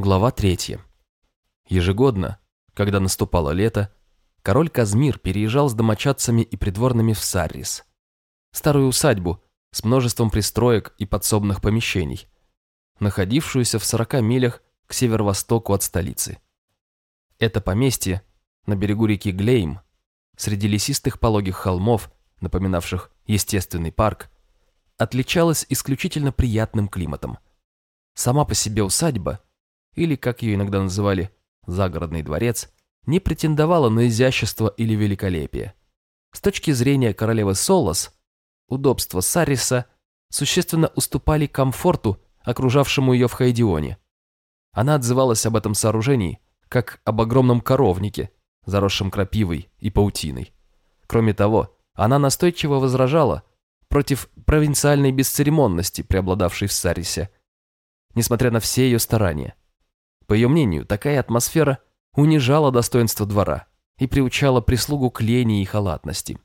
Глава третья. Ежегодно, когда наступало лето, король Казмир переезжал с домочадцами и придворными в Саррис, старую усадьбу с множеством пристроек и подсобных помещений, находившуюся в 40 милях к северо-востоку от столицы. Это поместье на берегу реки Глейм, среди лесистых пологих холмов, напоминавших естественный парк, отличалось исключительно приятным климатом. Сама по себе усадьба, или, как ее иногда называли, загородный дворец, не претендовала на изящество или великолепие. С точки зрения королевы Солос, удобства Сариса существенно уступали комфорту, окружавшему ее в Хайдионе. Она отзывалась об этом сооружении как об огромном коровнике, заросшем крапивой и паутиной. Кроме того, она настойчиво возражала против провинциальной бесцеремонности, преобладавшей в Сарисе, несмотря на все ее старания. По ее мнению, такая атмосфера унижала достоинство двора и приучала прислугу к лени и халатности.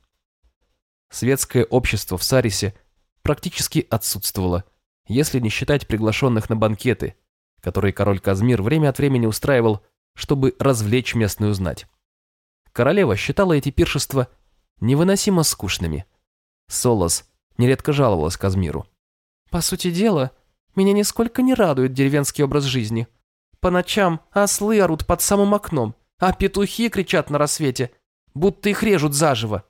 Светское общество в Сарисе практически отсутствовало, если не считать приглашенных на банкеты, которые король Казмир время от времени устраивал, чтобы развлечь местную знать. Королева считала эти пиршества невыносимо скучными. Солос нередко жаловалась Казмиру. «По сути дела, меня нисколько не радует деревенский образ жизни. По ночам ослы орут под самым окном, а петухи кричат на рассвете, будто их режут заживо».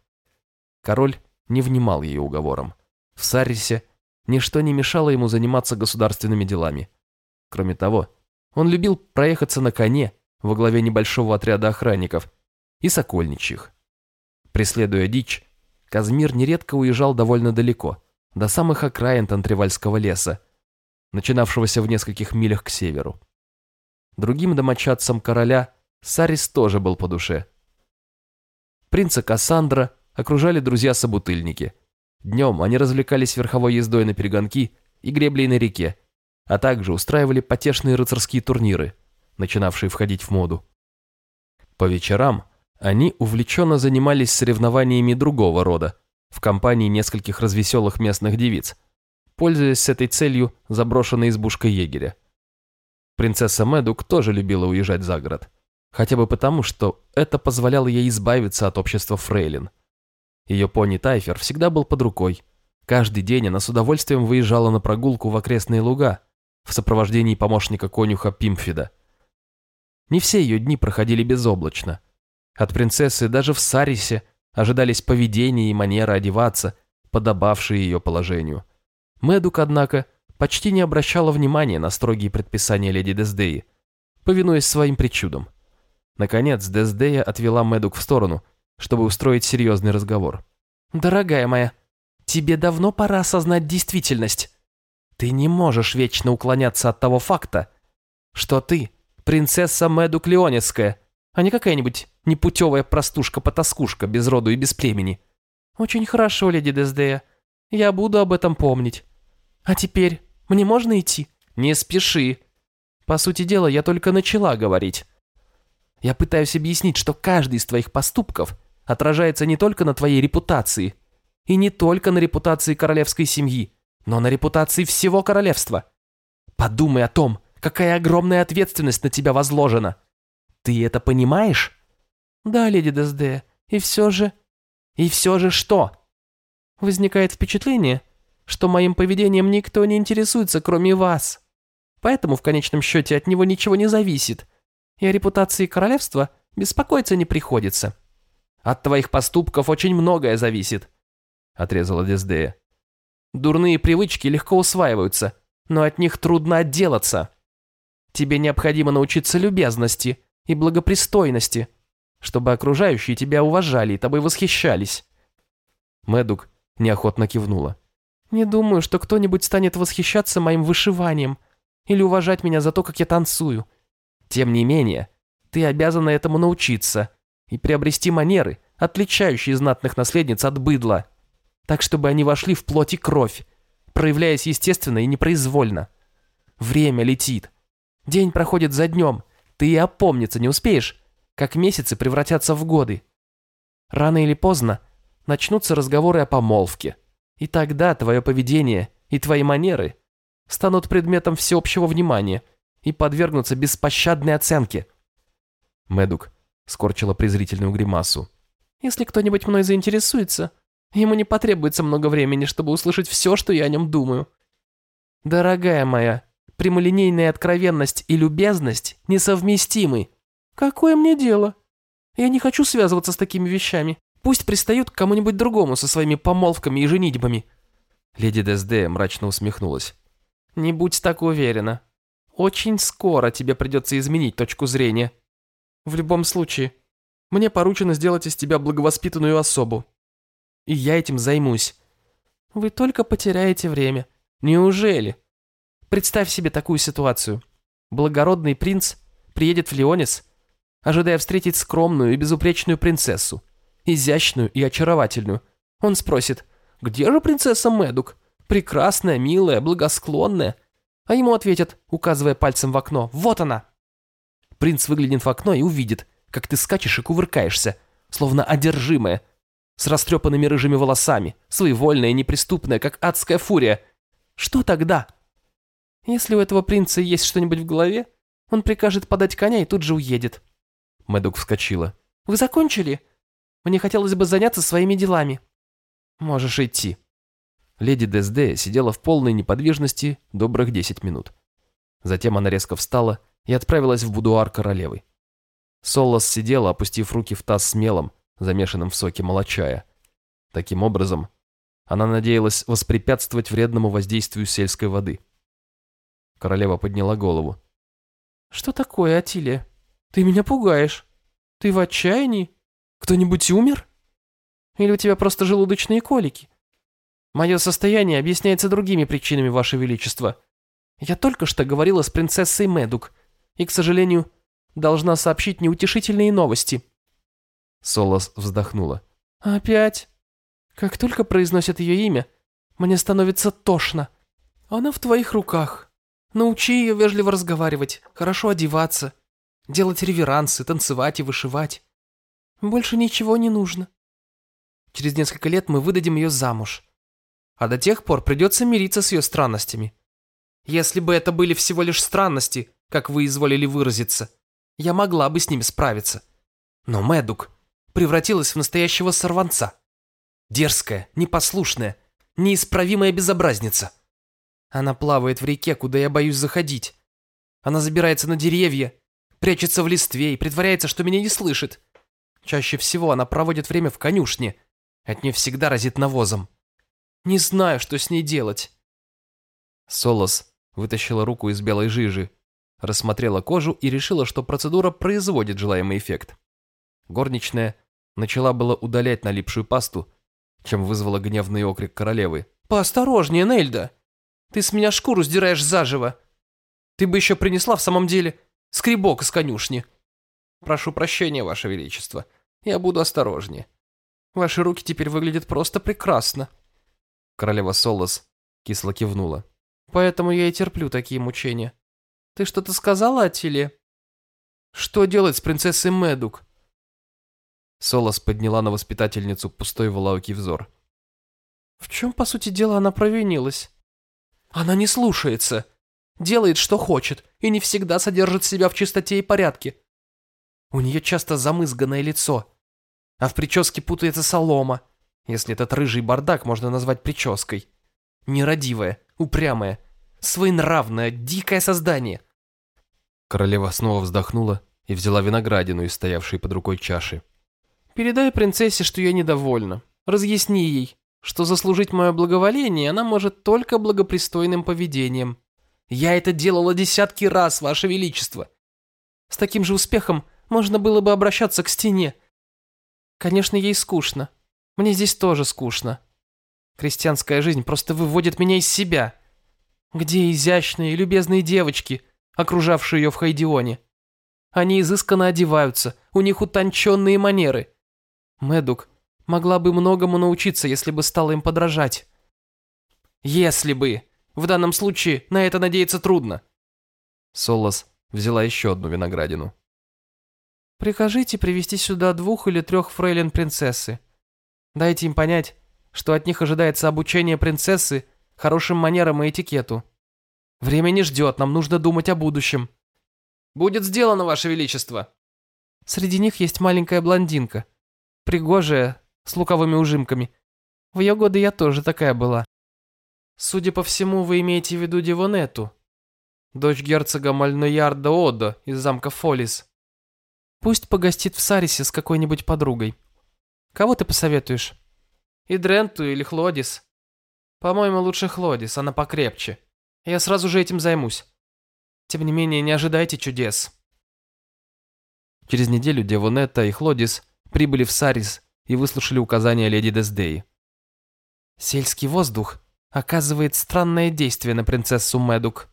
Король не внимал ее уговорам. В Саррисе ничто не мешало ему заниматься государственными делами. Кроме того, он любил проехаться на коне во главе небольшого отряда охранников и сокольничьих. Преследуя дичь, Казмир нередко уезжал довольно далеко, до самых окраин Тантривальского леса, начинавшегося в нескольких милях к северу. Другим домочадцам короля Сарис тоже был по душе. Принца Кассандра окружали друзья-собутыльники. Днем они развлекались верховой ездой на перегонки и греблей на реке, а также устраивали потешные рыцарские турниры, начинавшие входить в моду. По вечерам они увлеченно занимались соревнованиями другого рода в компании нескольких развеселых местных девиц, пользуясь с этой целью заброшенной избушкой егеря. Принцесса Медук тоже любила уезжать за город, хотя бы потому, что это позволяло ей избавиться от общества фрейлин. Ее пони Тайфер всегда был под рукой. Каждый день она с удовольствием выезжала на прогулку в окрестные луга в сопровождении помощника конюха Пимфида. Не все ее дни проходили безоблачно. От принцессы даже в Сарисе ожидались поведения и манера одеваться, подобавшие ее положению. Мэдук, однако, почти не обращала внимания на строгие предписания леди Дездеи, повинуясь своим причудам. Наконец, Дездея отвела Мэдук в сторону, чтобы устроить серьезный разговор. «Дорогая моя, тебе давно пора осознать действительность. Ты не можешь вечно уклоняться от того факта, что ты принцесса Мэдук Леонецкая, а не какая-нибудь непутевая простушка-потаскушка без роду и без племени. Очень хорошо, леди Дездея, я буду об этом помнить. А теперь мне можно идти? Не спеши. По сути дела, я только начала говорить. Я пытаюсь объяснить, что каждый из твоих поступков отражается не только на твоей репутации, и не только на репутации королевской семьи, но на репутации всего королевства. Подумай о том, какая огромная ответственность на тебя возложена. Ты это понимаешь? Да, леди Дезде, и все же... И все же что? Возникает впечатление, что моим поведением никто не интересуется, кроме вас. Поэтому в конечном счете от него ничего не зависит, и о репутации королевства беспокоиться не приходится. От твоих поступков очень многое зависит, отрезала Дездея. Дурные привычки легко усваиваются, но от них трудно отделаться. Тебе необходимо научиться любезности и благопристойности, чтобы окружающие тебя уважали и тобой восхищались. Мэдук неохотно кивнула. Не думаю, что кто-нибудь станет восхищаться моим вышиванием или уважать меня за то, как я танцую. Тем не менее, ты обязана этому научиться и приобрести манеры, отличающие знатных наследниц от быдла, так чтобы они вошли в плоть и кровь, проявляясь естественно и непроизвольно. Время летит. День проходит за днем. Ты и опомниться не успеешь, как месяцы превратятся в годы. Рано или поздно начнутся разговоры о помолвке. И тогда твое поведение и твои манеры станут предметом всеобщего внимания и подвергнуться беспощадной оценке. Медук скорчила презрительную гримасу. Если кто-нибудь мной заинтересуется, ему не потребуется много времени, чтобы услышать все, что я о нем думаю. Дорогая моя, прямолинейная откровенность и любезность несовместимы. Какое мне дело? Я не хочу связываться с такими вещами. Пусть пристают к кому-нибудь другому со своими помолвками и женитьбами. Леди Дезде мрачно усмехнулась. Не будь так уверена. Очень скоро тебе придется изменить точку зрения. В любом случае, мне поручено сделать из тебя благовоспитанную особу. И я этим займусь. Вы только потеряете время. Неужели? Представь себе такую ситуацию. Благородный принц приедет в Леонис, ожидая встретить скромную и безупречную принцессу, изящную и очаровательную. Он спросит, где же принцесса Медук? Прекрасная, милая, благосклонная. А ему ответят, указывая пальцем в окно, вот она. Принц выглянет в окно и увидит, как ты скачешь и кувыркаешься, словно одержимая, с растрепанными рыжими волосами, своевольная и неприступная, как адская фурия. Что тогда? Если у этого принца есть что-нибудь в голове, он прикажет подать коня и тут же уедет». Мэдук вскочила. «Вы закончили? Мне хотелось бы заняться своими делами». «Можешь идти». Леди Дезде сидела в полной неподвижности добрых десять минут. Затем она резко встала и отправилась в будуар королевы. Солос сидела, опустив руки в таз с мелом, замешанным в соке молочая. Таким образом, она надеялась воспрепятствовать вредному воздействию сельской воды. Королева подняла голову. «Что такое, Атилия? Ты меня пугаешь. Ты в отчаянии? Кто-нибудь умер? Или у тебя просто желудочные колики? Мое состояние объясняется другими причинами, Ваше Величество. Я только что говорила с принцессой Медук, и, к сожалению, должна сообщить неутешительные новости». Солос вздохнула. «Опять? Как только произносят ее имя, мне становится тошно. Она в твоих руках. Научи ее вежливо разговаривать, хорошо одеваться, делать реверансы, танцевать и вышивать. Больше ничего не нужно. Через несколько лет мы выдадим ее замуж. А до тех пор придется мириться с ее странностями. Если бы это были всего лишь странности, как вы изволили выразиться, я могла бы с ними справиться. Но Мэдук превратилась в настоящего сорванца. Дерзкая, непослушная, неисправимая безобразница. Она плавает в реке, куда я боюсь заходить. Она забирается на деревья, прячется в листве и притворяется, что меня не слышит. Чаще всего она проводит время в конюшне. От нее всегда разит навозом. Не знаю, что с ней делать. Солос вытащила руку из белой жижи, рассмотрела кожу и решила, что процедура производит желаемый эффект. Горничная начала было удалять налипшую пасту, чем вызвала гневный окрик королевы. «Поосторожнее, Нельда! Ты с меня шкуру сдираешь заживо. Ты бы еще принесла в самом деле скребок из конюшни. Прошу прощения, Ваше Величество. Я буду осторожнее. Ваши руки теперь выглядят просто прекрасно. Королева Солос кисло кивнула. Поэтому я и терплю такие мучения. Ты что-то сказала, Атиле? Что делать с принцессой Медук? Солос подняла на воспитательницу пустой волоокий взор. В чем, по сути дела, она провинилась? Она не слушается, делает, что хочет, и не всегда содержит себя в чистоте и порядке. У нее часто замызганное лицо, а в прическе путается солома, если этот рыжий бардак можно назвать прической. Нерадивая, упрямая, своенравное, дикое создание. Королева снова вздохнула и взяла виноградину из стоявшей под рукой чаши. «Передай принцессе, что я недовольна. Разъясни ей, что заслужить мое благоволение она может только благопристойным поведением. Я это делала десятки раз, Ваше Величество. С таким же успехом можно было бы обращаться к стене. Конечно, ей скучно. Мне здесь тоже скучно. Крестьянская жизнь просто выводит меня из себя. Где изящные и любезные девочки, окружавшие ее в Хайдионе? Они изысканно одеваются, у них утонченные манеры. Медук могла бы многому научиться, если бы стала им подражать. Если бы. В данном случае на это надеяться трудно. Солос взяла еще одну виноградину. Прикажите привести сюда двух или трех фрейлин принцессы. Дайте им понять, что от них ожидается обучение принцессы хорошим манерам и этикету. Время не ждет, нам нужно думать о будущем. «Будет сделано, Ваше Величество!» Среди них есть маленькая блондинка, пригожая, с луковыми ужимками. В ее годы я тоже такая была. Судя по всему, вы имеете в виду Дивонету, дочь герцога Мальноярда Одо из замка Фолис. Пусть погостит в Сарисе с какой-нибудь подругой. Кого ты посоветуешь? И Дренту или Хлодис? По-моему, лучше Хлодис, она покрепче. Я сразу же этим займусь. Тем не менее, не ожидайте чудес. Через неделю Девонетта и Хлодис прибыли в Сарис и выслушали указания леди Дездеи. «Сельский воздух оказывает странное действие на принцессу Медук»,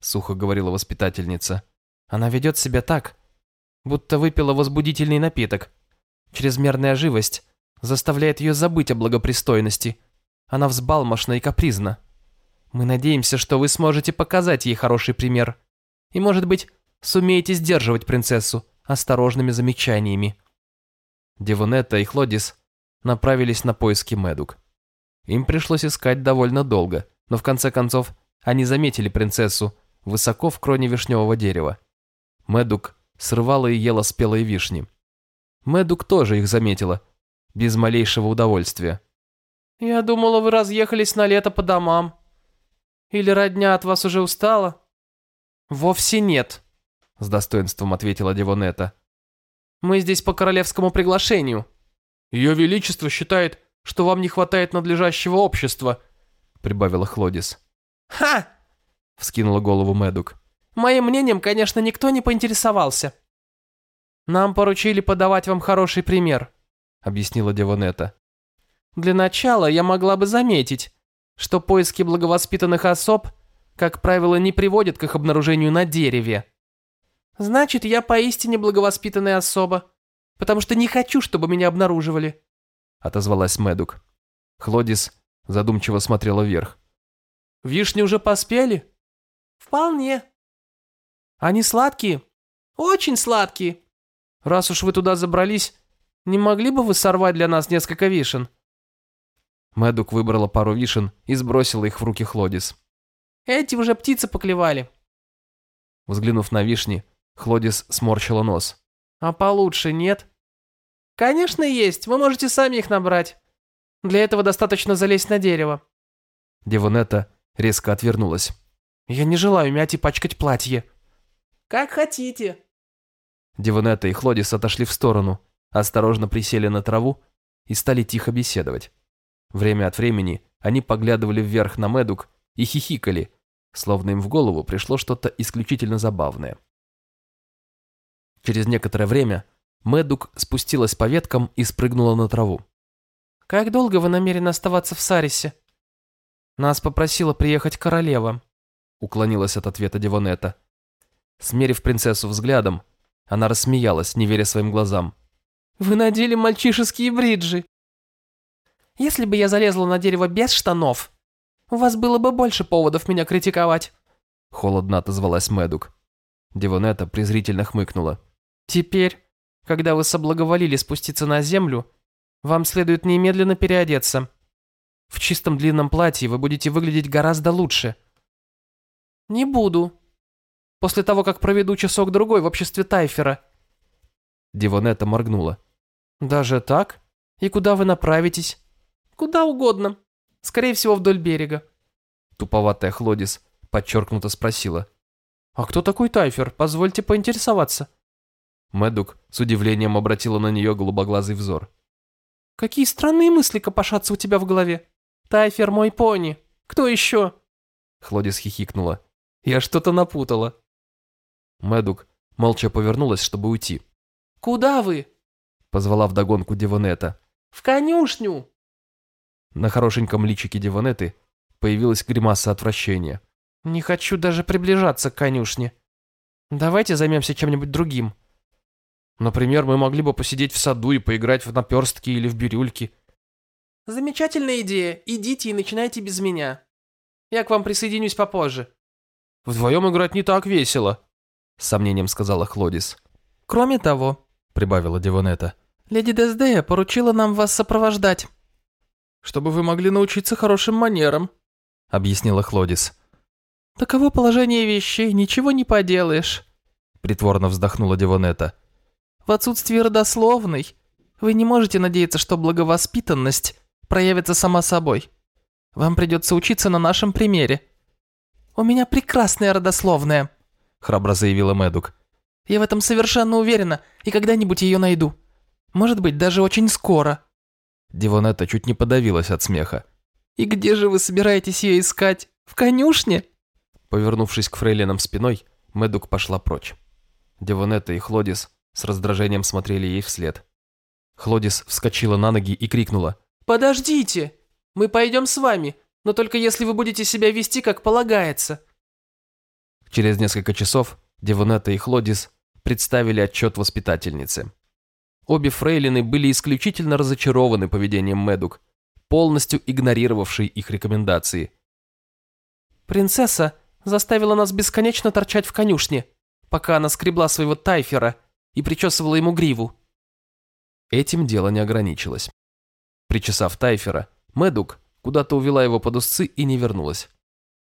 сухо говорила воспитательница. «Она ведет себя так, будто выпила возбудительный напиток. Чрезмерная живость заставляет ее забыть о благопристойности. Она взбалмошна и капризна. Мы надеемся, что вы сможете показать ей хороший пример. И, может быть, сумеете сдерживать принцессу осторожными замечаниями». Девонетта и Хлодис направились на поиски Медук. Им пришлось искать довольно долго, но в конце концов они заметили принцессу высоко в кроне вишневого дерева. Медук срывала и ела спелые вишни. Медук тоже их заметила, без малейшего удовольствия. «Я думала, вы разъехались на лето по домам. Или родня от вас уже устала?» «Вовсе нет», — с достоинством ответила Девонета. «Мы здесь по королевскому приглашению. Ее Величество считает, что вам не хватает надлежащего общества», — прибавила Хлодис. «Ха!» — вскинула голову Медук. «Моим мнением, конечно, никто не поинтересовался». «Нам поручили подавать вам хороший пример», — объяснила Девонета. «Для начала я могла бы заметить, что поиски благовоспитанных особ, как правило, не приводят к их обнаружению на дереве. Значит, я поистине благовоспитанная особа, потому что не хочу, чтобы меня обнаруживали», — отозвалась Медук. Хлодис задумчиво смотрела вверх. «Вишни уже поспели?» «Вполне». «Они сладкие?» «Очень сладкие». «Раз уж вы туда забрались, не могли бы вы сорвать для нас несколько вишен?» Мэдук выбрала пару вишен и сбросила их в руки Хлодис. «Эти уже птицы поклевали». Взглянув на вишни, Хлодис сморщила нос. «А получше нет?» «Конечно есть, вы можете сами их набрать. Для этого достаточно залезть на дерево». Девонетта резко отвернулась. «Я не желаю мять и пачкать платье». «Как хотите». Девонетта и Хлодис отошли в сторону, осторожно присели на траву и стали тихо беседовать. Время от времени они поглядывали вверх на Медук и хихикали, словно им в голову пришло что-то исключительно забавное. Через некоторое время Медук спустилась по веткам и спрыгнула на траву. «Как долго вы намерены оставаться в Сарисе?» «Нас попросила приехать королева», — уклонилась от ответа Девонета. Смерив принцессу взглядом, она рассмеялась, не веря своим глазам. «Вы надели мальчишеские бриджи!» «Если бы я залезла на дерево без штанов, у вас было бы больше поводов меня критиковать», — холодно отозвалась Медук. Девонета презрительно хмыкнула. «Теперь, когда вы соблаговолили спуститься на землю, вам следует немедленно переодеться. В чистом длинном платье вы будете выглядеть гораздо лучше». «Не буду. После того, как проведу часок-другой в обществе Тайфера». Дивонета моргнула. «Даже так? И куда вы направитесь?» «Куда угодно. Скорее всего, вдоль берега». Туповатая Хлодис подчеркнуто спросила. «А кто такой Тайфер? Позвольте поинтересоваться». Мэдук с удивлением обратила на нее голубоглазый взор. «Какие странные мысли копошатся у тебя в голове? Тайфер мой пони. Кто еще?» Хлодис хихикнула. «Я что-то напутала». Мэдук молча повернулась, чтобы уйти. «Куда вы?» Позвала вдогонку Девонета. «В конюшню!» На хорошеньком личике Девонеты появилась гримаса отвращения. «Не хочу даже приближаться к конюшне. Давайте займемся чем-нибудь другим. Например, мы могли бы посидеть в саду и поиграть в наперстки или в бирюльки». «Замечательная идея. Идите и начинайте без меня. Я к вам присоединюсь попозже». «Вдвоем играть не так весело», — с сомнением сказала Хлодис. «Кроме того», — прибавила Девонета, — «леди Дездея поручила нам вас сопровождать». «Чтобы вы могли научиться хорошим манерам», — объяснила Хлодис. «Таково положение вещей, ничего не поделаешь», притворно вздохнула Девонета. В отсутствии родословной вы не можете надеяться, что благовоспитанность проявится сама собой. Вам придется учиться на нашем примере. У меня прекрасная родословная, храбро заявила Мэдук. Я в этом совершенно уверена и когда-нибудь ее найду. Может быть, даже очень скоро. Дивонетта чуть не подавилась от смеха. «И где же вы собираетесь ее искать? В конюшне?» Повернувшись к фрейлинам спиной, Мэдук пошла прочь. Девонетта и Хлодис с раздражением смотрели ей вслед. Хлодис вскочила на ноги и крикнула. «Подождите! Мы пойдем с вами, но только если вы будете себя вести, как полагается». Через несколько часов Девонетта и Хлодис представили отчет воспитательницы. Обе фрейлины были исключительно разочарованы поведением Мэдук, полностью игнорировавшей их рекомендации. «Принцесса заставила нас бесконечно торчать в конюшне, пока она скребла своего тайфера и причесывала ему гриву». Этим дело не ограничилось. Причесав тайфера, Мэдук куда-то увела его под узцы и не вернулась.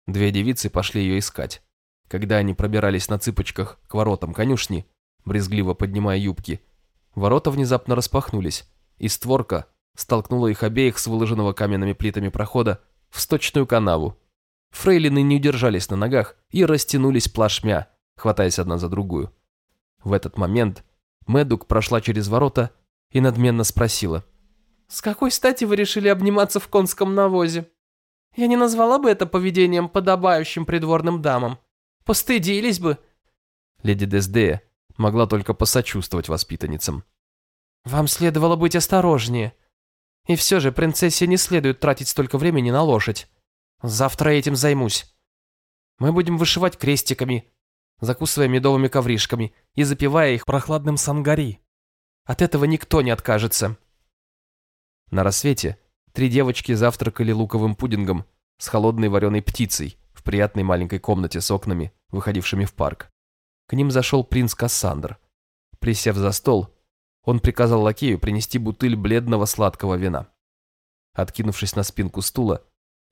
Две девицы пошли ее искать. Когда они пробирались на цыпочках к воротам конюшни, брезгливо поднимая юбки, ворота внезапно распахнулись, и створка столкнула их обеих с выложенного каменными плитами прохода в сточную канаву. Фрейлины не удержались на ногах и растянулись плашмя, хватаясь одна за другую. В этот момент Мэдук прошла через ворота и надменно спросила. «С какой стати вы решили обниматься в конском навозе? Я не назвала бы это поведением, подобающим придворным дамам. Постыдились бы!» Леди Дездея могла только посочувствовать воспитанницам. «Вам следовало быть осторожнее. И все же принцессе не следует тратить столько времени на лошадь. Завтра этим займусь. Мы будем вышивать крестиками, закусывая медовыми ковришками и запивая их прохладным сангари. От этого никто не откажется». На рассвете три девочки завтракали луковым пудингом с холодной вареной птицей в приятной маленькой комнате с окнами выходившими в парк. К ним зашел принц Кассандр. Присев за стол, он приказал лакею принести бутыль бледного сладкого вина. Откинувшись на спинку стула,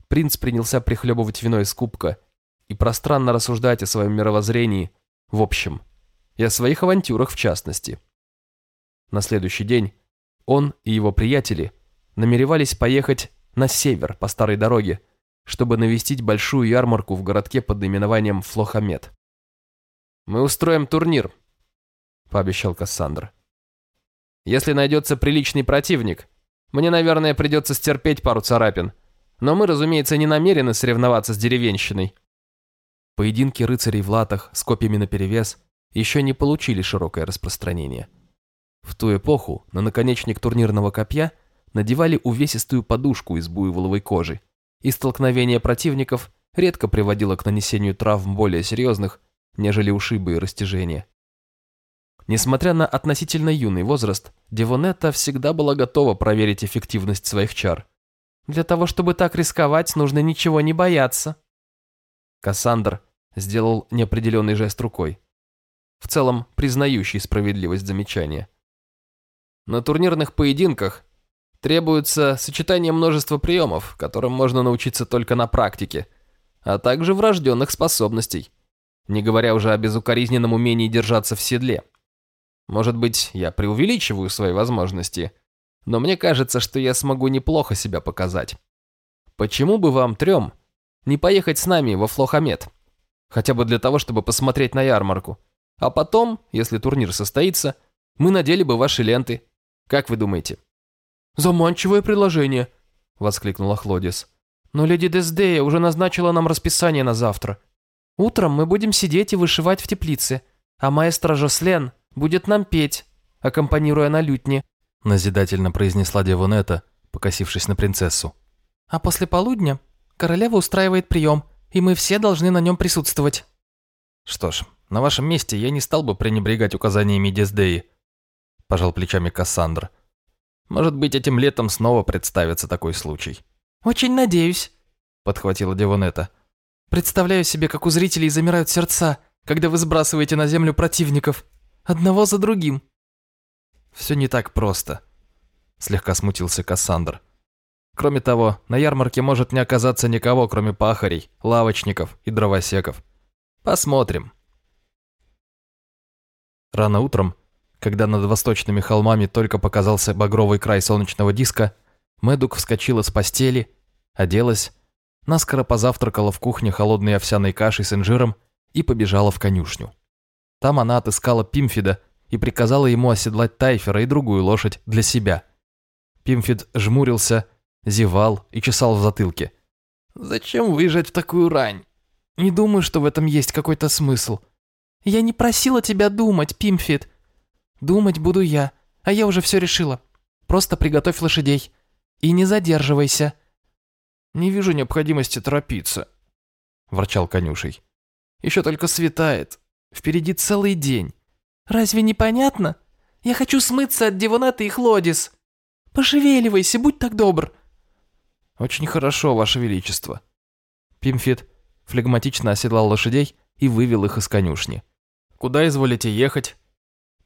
принц принялся прихлебывать вино из кубка и пространно рассуждать о своем мировоззрении в общем, и о своих авантюрах в частности. На следующий день он и его приятели намеревались поехать на север по старой дороге, чтобы навестить большую ярмарку в городке под наименованием Флохамед. «Мы устроим турнир», — пообещал Кассандр. «Если найдется приличный противник, мне, наверное, придется стерпеть пару царапин, но мы, разумеется, не намерены соревноваться с деревенщиной». Поединки рыцарей в латах с копьями наперевес еще не получили широкое распространение. В ту эпоху на наконечник турнирного копья надевали увесистую подушку из буйволовой кожи, и столкновение противников редко приводило к нанесению травм более серьезных, нежели ушибы и растяжения. Несмотря на относительно юный возраст, Девонетта всегда была готова проверить эффективность своих чар. «Для того, чтобы так рисковать, нужно ничего не бояться». Кассандр сделал неопределенный жест рукой, в целом признающий справедливость замечания. На турнирных поединках Требуется сочетание множества приемов, которым можно научиться только на практике, а также врожденных способностей, не говоря уже о безукоризненном умении держаться в седле. Может быть, я преувеличиваю свои возможности, но мне кажется, что я смогу неплохо себя показать. Почему бы вам трем не поехать с нами во Флохамед? Хотя бы для того, чтобы посмотреть на ярмарку. А потом, если турнир состоится, мы надели бы ваши ленты. Как вы думаете? «Заманчивое предложение», — воскликнула Хлодис. «Но леди Дездея уже назначила нам расписание на завтра. Утром мы будем сидеть и вышивать в теплице, а маэстро Жослен будет нам петь, аккомпанируя на лютне», — назидательно произнесла Девонета, покосившись на принцессу. «А после полудня королева устраивает прием, и мы все должны на нем присутствовать». «Что ж, на вашем месте я не стал бы пренебрегать указаниями Дездеи», – пожал плечами Кассандр. Может быть, этим летом снова представится такой случай. «Очень надеюсь», — подхватила Девонета. «Представляю себе, как у зрителей замирают сердца, когда вы сбрасываете на землю противников, одного за другим». «Все не так просто», — слегка смутился Кассандр. «Кроме того, на ярмарке может не оказаться никого, кроме пахарей, лавочников и дровосеков. Посмотрим». Рано утром, когда над восточными холмами только показался багровый край солнечного диска, Мэдук вскочила с постели, оделась, наскоро позавтракала в кухне холодной овсяной кашей с инжиром и побежала в конюшню. Там она отыскала Пимфида и приказала ему оседлать Тайфера и другую лошадь для себя. Пимфид жмурился, зевал и чесал в затылке. «Зачем выезжать в такую рань? Не думаю, что в этом есть какой-то смысл. Я не просила тебя думать, Пимфид. Думать буду я, а я уже все решила. Просто приготовь лошадей. И не задерживайся». «Не вижу необходимости торопиться», – ворчал конюшей. «Еще только светает. Впереди целый день». «Разве не понятно? Я хочу смыться от Дивонета и Хлодис. Пошевеливайся, будь так добр». «Очень хорошо, Ваше Величество». Пимфит флегматично оседлал лошадей и вывел их из конюшни. «Куда изволите ехать?»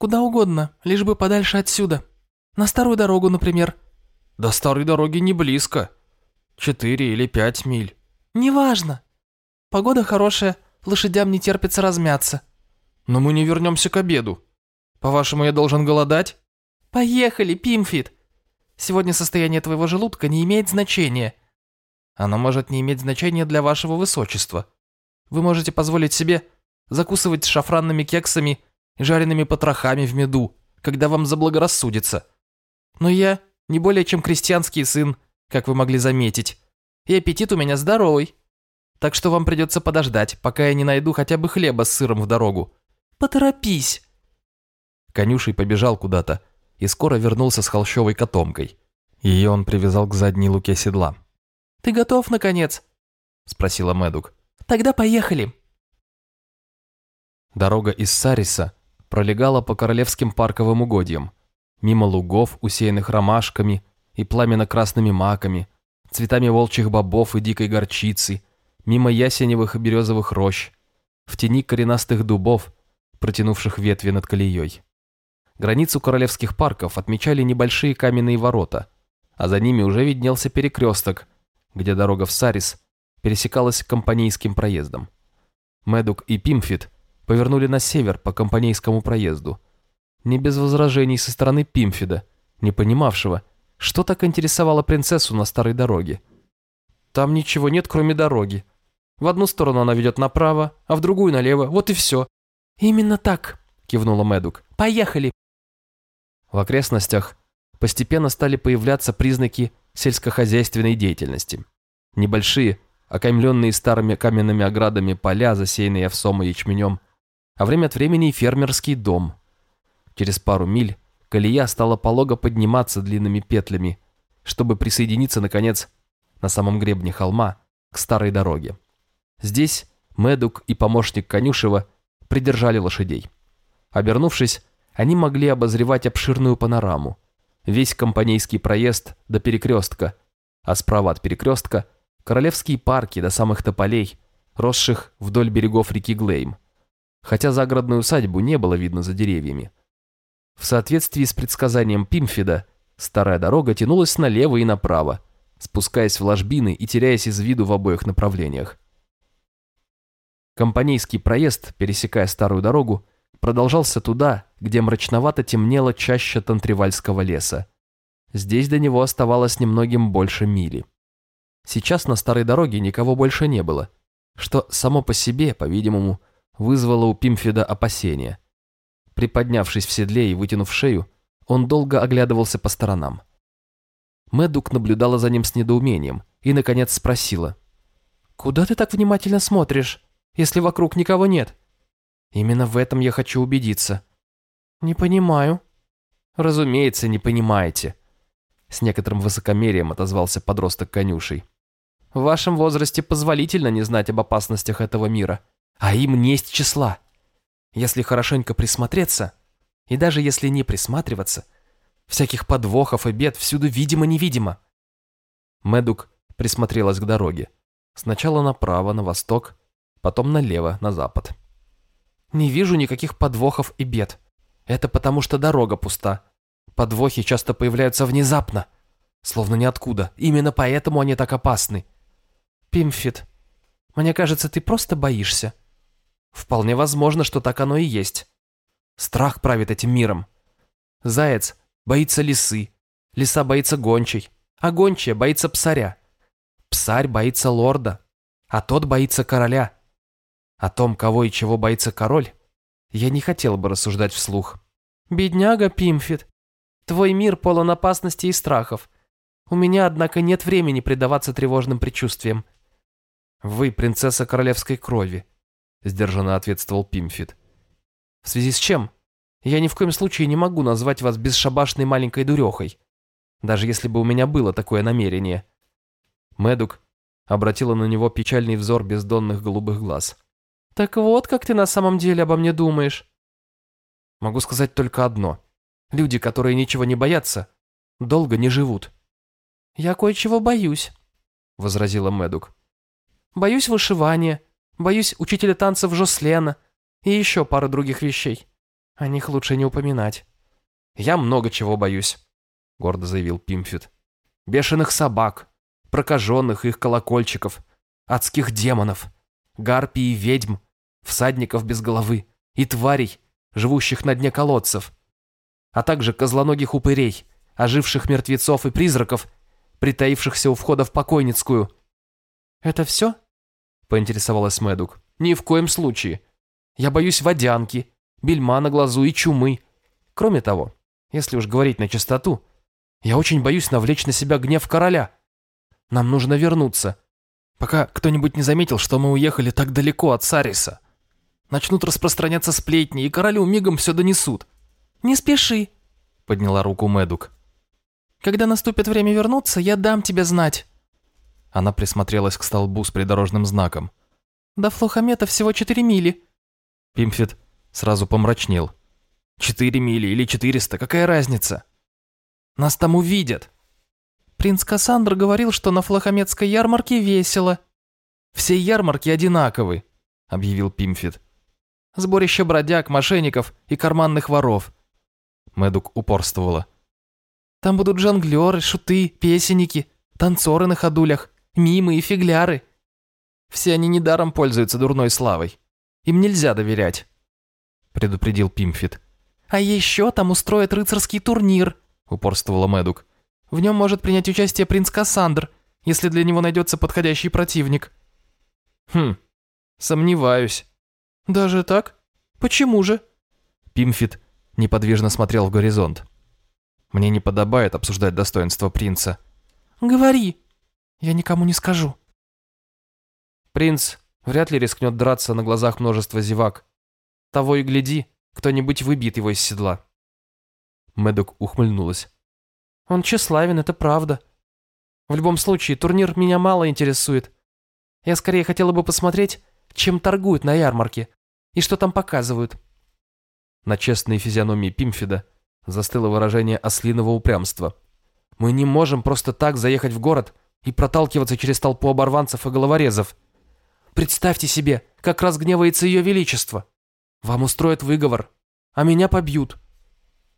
«Куда угодно, лишь бы подальше отсюда. На старую дорогу, например». «До старой дороги не близко. Четыре или пять миль». «Неважно. Погода хорошая, лошадям не терпится размяться». «Но мы не вернемся к обеду. По-вашему, я должен голодать?» «Поехали, Пимфит. Сегодня состояние твоего желудка не имеет значения. Оно может не иметь значения для вашего высочества. Вы можете позволить себе закусывать шафранными кексами жареными потрохами в меду, когда вам заблагорассудится. Но я не более чем крестьянский сын, как вы могли заметить, и аппетит у меня здоровый. Так что вам придется подождать, пока я не найду хотя бы хлеба с сыром в дорогу. Поторопись!» Конюшей побежал куда-то и скоро вернулся с холщовой котомкой. Ее он привязал к задней луке седла. «Ты готов, наконец?» – спросила Мэдук. «Тогда поехали!» Дорога из Сариса пролегала по королевским парковым угодьям, мимо лугов, усеянных ромашками и пламенно-красными маками, цветами волчьих бобов и дикой горчицы, мимо ясеневых и березовых рощ, в тени коренастых дубов, протянувших ветви над колеей. Границу королевских парков отмечали небольшие каменные ворота, а за ними уже виднелся перекресток, где дорога в Сарис пересекалась компанейским проездом. Медук и Пимфит повернули на север по компанейскому проезду. Не без возражений со стороны Пимфида, не понимавшего, что так интересовало принцессу на старой дороге. Там ничего нет, кроме дороги. В одну сторону она ведет направо, а в другую налево, вот и все. «Именно так», — кивнула Медук. «Поехали». В окрестностях постепенно стали появляться признаки сельскохозяйственной деятельности. Небольшие, окаймленные старыми каменными оградами поля, засеянные овсом и ячменем, а время от времени и фермерский дом. Через пару миль колея стала полого подниматься длинными петлями, чтобы присоединиться, наконец, на самом гребне холма, к старой дороге. Здесь Медук и помощник Конюшева придержали лошадей. Обернувшись, они могли обозревать обширную панораму, весь компанейский проезд до перекрестка, а справа от перекрестка – королевские парки до самых тополей, росших вдоль берегов реки Глейм, хотя загородную усадьбу не было видно за деревьями. В соответствии с предсказанием Пимфида, старая дорога тянулась налево и направо, спускаясь в ложбины и теряясь из виду в обоих направлениях. Компанейский проезд, пересекая старую дорогу, продолжался туда, где мрачновато темнело чаще Тантривальского леса. Здесь до него оставалось немногим больше мили. Сейчас на старой дороге никого больше не было, что само по себе, по-видимому, вызвало у Пимфида опасения. Приподнявшись в седле и вытянув шею, он долго оглядывался по сторонам. Мэдук наблюдала за ним с недоумением и, наконец, спросила. «Куда ты так внимательно смотришь, если вокруг никого нет?» Именно в этом я хочу убедиться. Не понимаю. Разумеется, не понимаете. С некоторым высокомерием отозвался подросток конюшей. В вашем возрасте позволительно не знать об опасностях этого мира, а им несть числа. Если хорошенько присмотреться, и даже если не присматриваться, всяких подвохов и бед всюду видимо-невидимо. Медук присмотрелась к дороге. Сначала направо, на восток, потом налево, на запад. Не вижу никаких подвохов и бед. Это потому, что дорога пуста. Подвохи часто появляются внезапно, словно ниоткуда. Именно поэтому они так опасны. Пимфит, мне кажется, ты просто боишься. Вполне возможно, что так оно и есть. Страх правит этим миром. Заяц боится лисы, лиса боится гончей, а гончая боится псаря. Псарь боится лорда, а тот боится короля. О том, кого и чего боится король, я не хотел бы рассуждать вслух. «Бедняга Пимфит, твой мир полон опасностей и страхов. У меня, однако, нет времени предаваться тревожным предчувствиям». «Вы принцесса королевской крови», — сдержанно ответствовал Пимфит. «В связи с чем? Я ни в коем случае не могу назвать вас бесшабашной маленькой дурехой, даже если бы у меня было такое намерение». Медук обратила на него печальный взор бездонных голубых глаз. «Так вот, как ты на самом деле обо мне думаешь?» «Могу сказать только одно. Люди, которые ничего не боятся, долго не живут». «Я кое-чего боюсь», — возразила Медук. «Боюсь вышивания, боюсь учителя танцев Жослена и еще пары других вещей. О них лучше не упоминать». «Я много чего боюсь», — гордо заявил Пимфит. «Бешеных собак, прокаженных их колокольчиков, адских демонов, гарпий и ведьм, всадников без головы и тварей, живущих на дне колодцев, а также козлоногих упырей, оживших мертвецов и призраков, притаившихся у входа в покойницкую. «Это все?» – поинтересовалась Мэдук. «Ни в коем случае. Я боюсь водянки, бельма на глазу и чумы. Кроме того, если уж говорить на чистоту, я очень боюсь навлечь на себя гнев короля. Нам нужно вернуться, пока кто-нибудь не заметил, что мы уехали так далеко от Сариса. Начнут распространяться сплетни, и королю мигом все донесут. «Не спеши», — подняла руку Мэдук. «Когда наступит время вернуться, я дам тебе знать». Она присмотрелась к столбу с придорожным знаком. «До Флохомета всего четыре мили». Пимфит сразу помрачнел. «Четыре мили или четыреста, какая разница? Нас там увидят». Принц Кассандр говорил, что на Флохометской ярмарке весело. «Все ярмарки одинаковы», — объявил Пимфит. «Сборище бродяг, мошенников и карманных воров». Мэдук упорствовала. «Там будут жонглеры, шуты, песенники, танцоры на ходулях, мимы и фигляры. Все они недаром пользуются дурной славой. Им нельзя доверять», — предупредил Пимфит. «А еще там устроят рыцарский турнир», — упорствовала Мэдук. В нем может принять участие принц Кассандр, если для него найдется подходящий противник». «Хм, сомневаюсь». «Даже так? Почему же?» Пимфит неподвижно смотрел в горизонт. «Мне не подобает обсуждать достоинство принца». «Говори, я никому не скажу». Принц вряд ли рискнет драться на глазах множества зевак. Того и гляди, кто-нибудь выбьет его из седла. Мэддок ухмыльнулась. Он тщеславен, это правда. В любом случае, турнир меня мало интересует. Я скорее хотела бы посмотреть, чем торгуют на ярмарке и что там показывают. На честной физиономии Пимфида застыло выражение ослиного упрямства. Мы не можем просто так заехать в город и проталкиваться через толпу оборванцев и головорезов. Представьте себе, как разгневается ее величество. Вам устроят выговор, а меня побьют.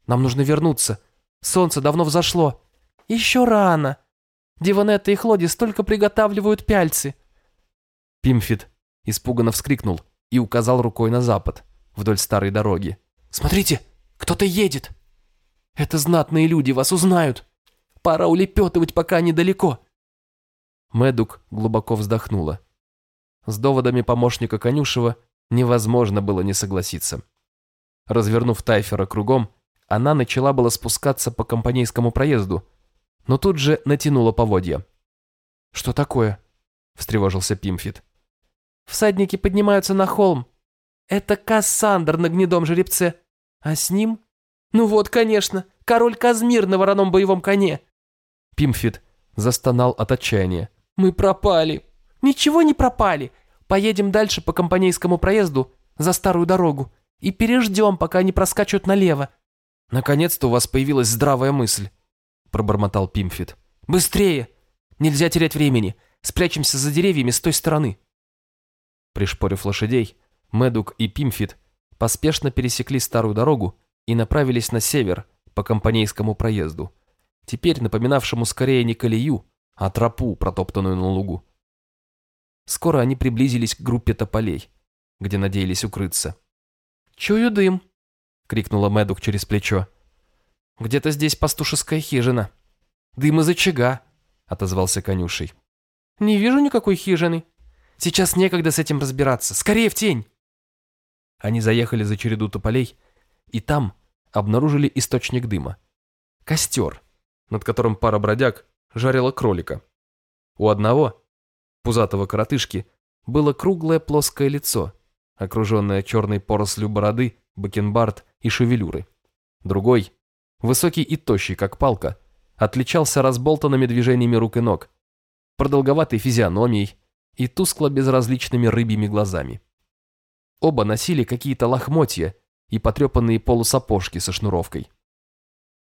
Нам нужно вернуться Солнце давно взошло. Еще рано. Диванетта и Хлодис только приготавливают пяльцы. Пимфит испуганно вскрикнул и указал рукой на запад, вдоль старой дороги. «Смотрите, кто-то едет!» «Это знатные люди, вас узнают! Пора улепетывать, пока недалеко!» Медук глубоко вздохнула. С доводами помощника Конюшева невозможно было не согласиться. Развернув Тайфера кругом, она начала было спускаться по компанейскому проезду, но тут же натянула поводья. «Что такое?» – встревожился Пимфит. «Всадники поднимаются на холм. Это Кассандр на гнедом жеребце. А с ним? Ну вот, конечно, король Казмир на вороном боевом коне». Пимфит застонал от отчаяния. «Мы пропали. Ничего не пропали. Поедем дальше по компанейскому проезду за старую дорогу и переждем, пока они проскачут налево. «Наконец-то у вас появилась здравая мысль», – пробормотал Пимфит. «Быстрее! Нельзя терять времени. Спрячемся за деревьями с той стороны». Пришпорив лошадей, Медук и Пимфит поспешно пересекли старую дорогу и направились на север по компанейскому проезду, теперь напоминавшему скорее не колею, а тропу, протоптанную на лугу. Скоро они приблизились к группе тополей, где надеялись укрыться. «Чую дым», крикнула Мэдук через плечо. «Где-то здесь пастушеская хижина. Дым из очага», — отозвался конюшей. «Не вижу никакой хижины. Сейчас некогда с этим разбираться. Скорее в тень!» Они заехали за череду тополей, и там обнаружили источник дыма. Костер, над которым пара бродяг жарила кролика. У одного, пузатого коротышки, было круглое плоское лицо, окруженное черной порослью бороды, бакенбард и шевелюры. Другой, высокий и тощий, как палка, отличался разболтанными движениями рук и ног, продолговатой физиономией и тускло-безразличными рыбьими глазами. Оба носили какие-то лохмотья и потрепанные полусапожки со шнуровкой.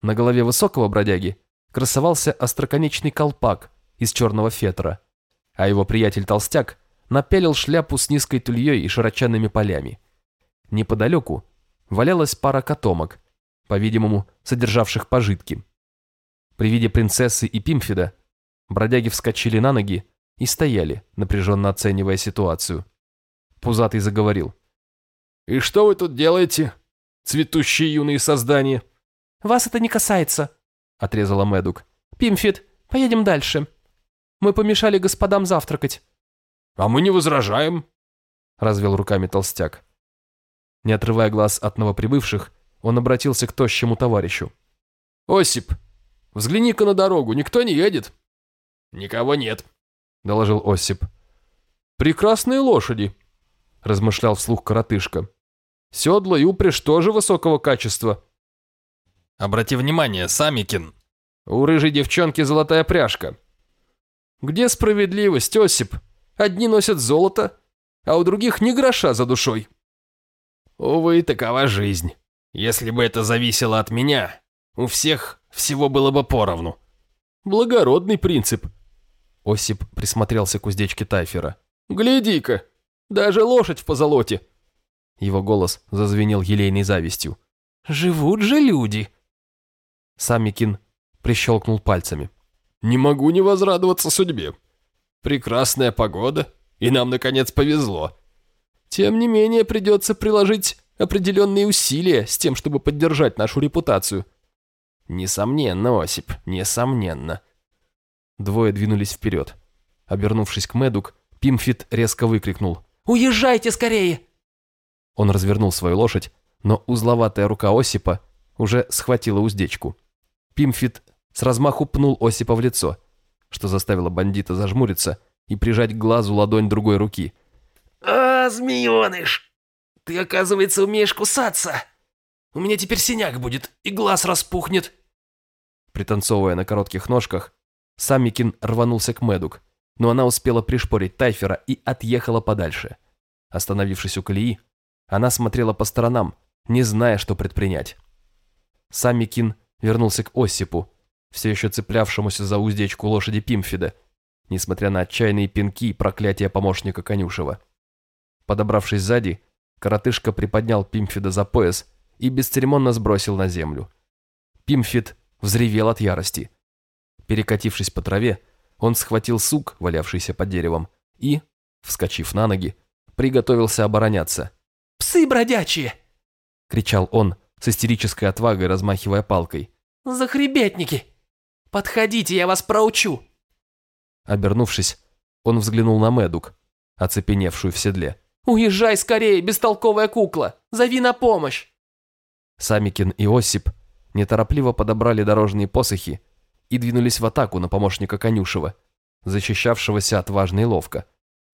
На голове высокого бродяги красовался остроконечный колпак из черного фетра, а его приятель-толстяк напялил шляпу с низкой тульей и широченными полями. Неподалеку валялась пара котомок, по-видимому, содержавших пожитки. При виде принцессы и Пимфида бродяги вскочили на ноги и стояли, напряженно оценивая ситуацию. Пузатый заговорил. «И что вы тут делаете, цветущие юные создания?» «Вас это не касается», — отрезала Мэдук. «Пимфит, поедем дальше. Мы помешали господам завтракать». «А мы не возражаем», — развел руками толстяк. Не отрывая глаз от новоприбывших, он обратился к тощему товарищу. «Осип, взгляни-ка на дорогу, никто не едет?» «Никого нет», — доложил Осип. «Прекрасные лошади», — размышлял вслух коротышка. «Седла и упряжь тоже высокого качества». «Обрати внимание, Самикин». «У рыжей девчонки золотая пряжка». «Где справедливость, Осип? Одни носят золото, а у других ни гроша за душой». «Увы, такова жизнь. Если бы это зависело от меня, у всех всего было бы поровну». «Благородный принцип», Осип присмотрелся к уздечке Тайфера. «Гляди-ка, даже лошадь в позолоте!» Его голос зазвенел елейной завистью. «Живут же люди!» Самикин прищелкнул пальцами. «Не могу не возрадоваться судьбе. Прекрасная погода, и нам, наконец, повезло. Тем не менее, придется приложить определенные усилия с тем, чтобы поддержать нашу репутацию». «Несомненно, Осип, несомненно», Двое двинулись вперед. Обернувшись к Медук, Пимфит резко выкрикнул. «Уезжайте скорее!» Он развернул свою лошадь, но узловатая рука Осипа уже схватила уздечку. Пимфит с размаху пнул Осипа в лицо, что заставило бандита зажмуриться и прижать к глазу ладонь другой руки. «А, змееныш! Ты, оказывается, умеешь кусаться! У меня теперь синяк будет, и глаз распухнет!» Пританцовывая на коротких ножках, Самикин рванулся к Медук, но она успела пришпорить Тайфера и отъехала подальше. Остановившись у колеи, она смотрела по сторонам, не зная, что предпринять. Самикин вернулся к Осипу, все еще цеплявшемуся за уздечку лошади Пимфида, несмотря на отчаянные пинки и проклятия помощника Конюшева. Подобравшись сзади, коротышка приподнял Пимфида за пояс и бесцеремонно сбросил на землю. Пимфид взревел от ярости – Перекатившись по траве, он схватил сук, валявшийся под деревом, и, вскочив на ноги, приготовился обороняться. «Псы бродячие!» — кричал он с истерической отвагой, размахивая палкой. «Захребетники! Подходите, я вас проучу!» Обернувшись, он взглянул на Мэдук, оцепеневшую в седле. «Уезжай скорее, бестолковая кукла! Зови на помощь!» Самикин и Осип неторопливо подобрали дорожные посохи и двинулись в атаку на помощника Конюшева, защищавшегося отважно и ловко,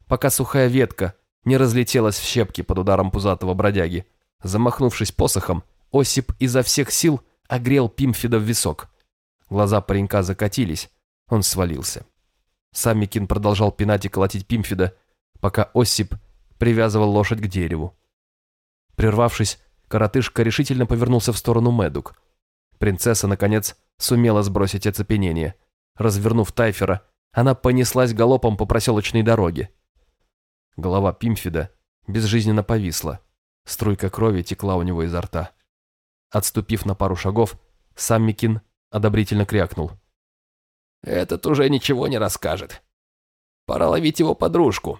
пока сухая ветка не разлетелась в щепки под ударом пузатого бродяги. Замахнувшись посохом, Осип изо всех сил огрел Пимфида в висок. Глаза паренька закатились, он свалился. Самикин продолжал пинать и колотить Пимфида, пока Осип привязывал лошадь к дереву. Прервавшись, коротышка решительно повернулся в сторону Медук. Принцесса, наконец, сумела сбросить оцепенение. Развернув Тайфера, она понеслась галопом по проселочной дороге. Голова Пимфида безжизненно повисла. Струйка крови текла у него изо рта. Отступив на пару шагов, сам Микин одобрительно крякнул. «Этот уже ничего не расскажет. Пора ловить его подружку».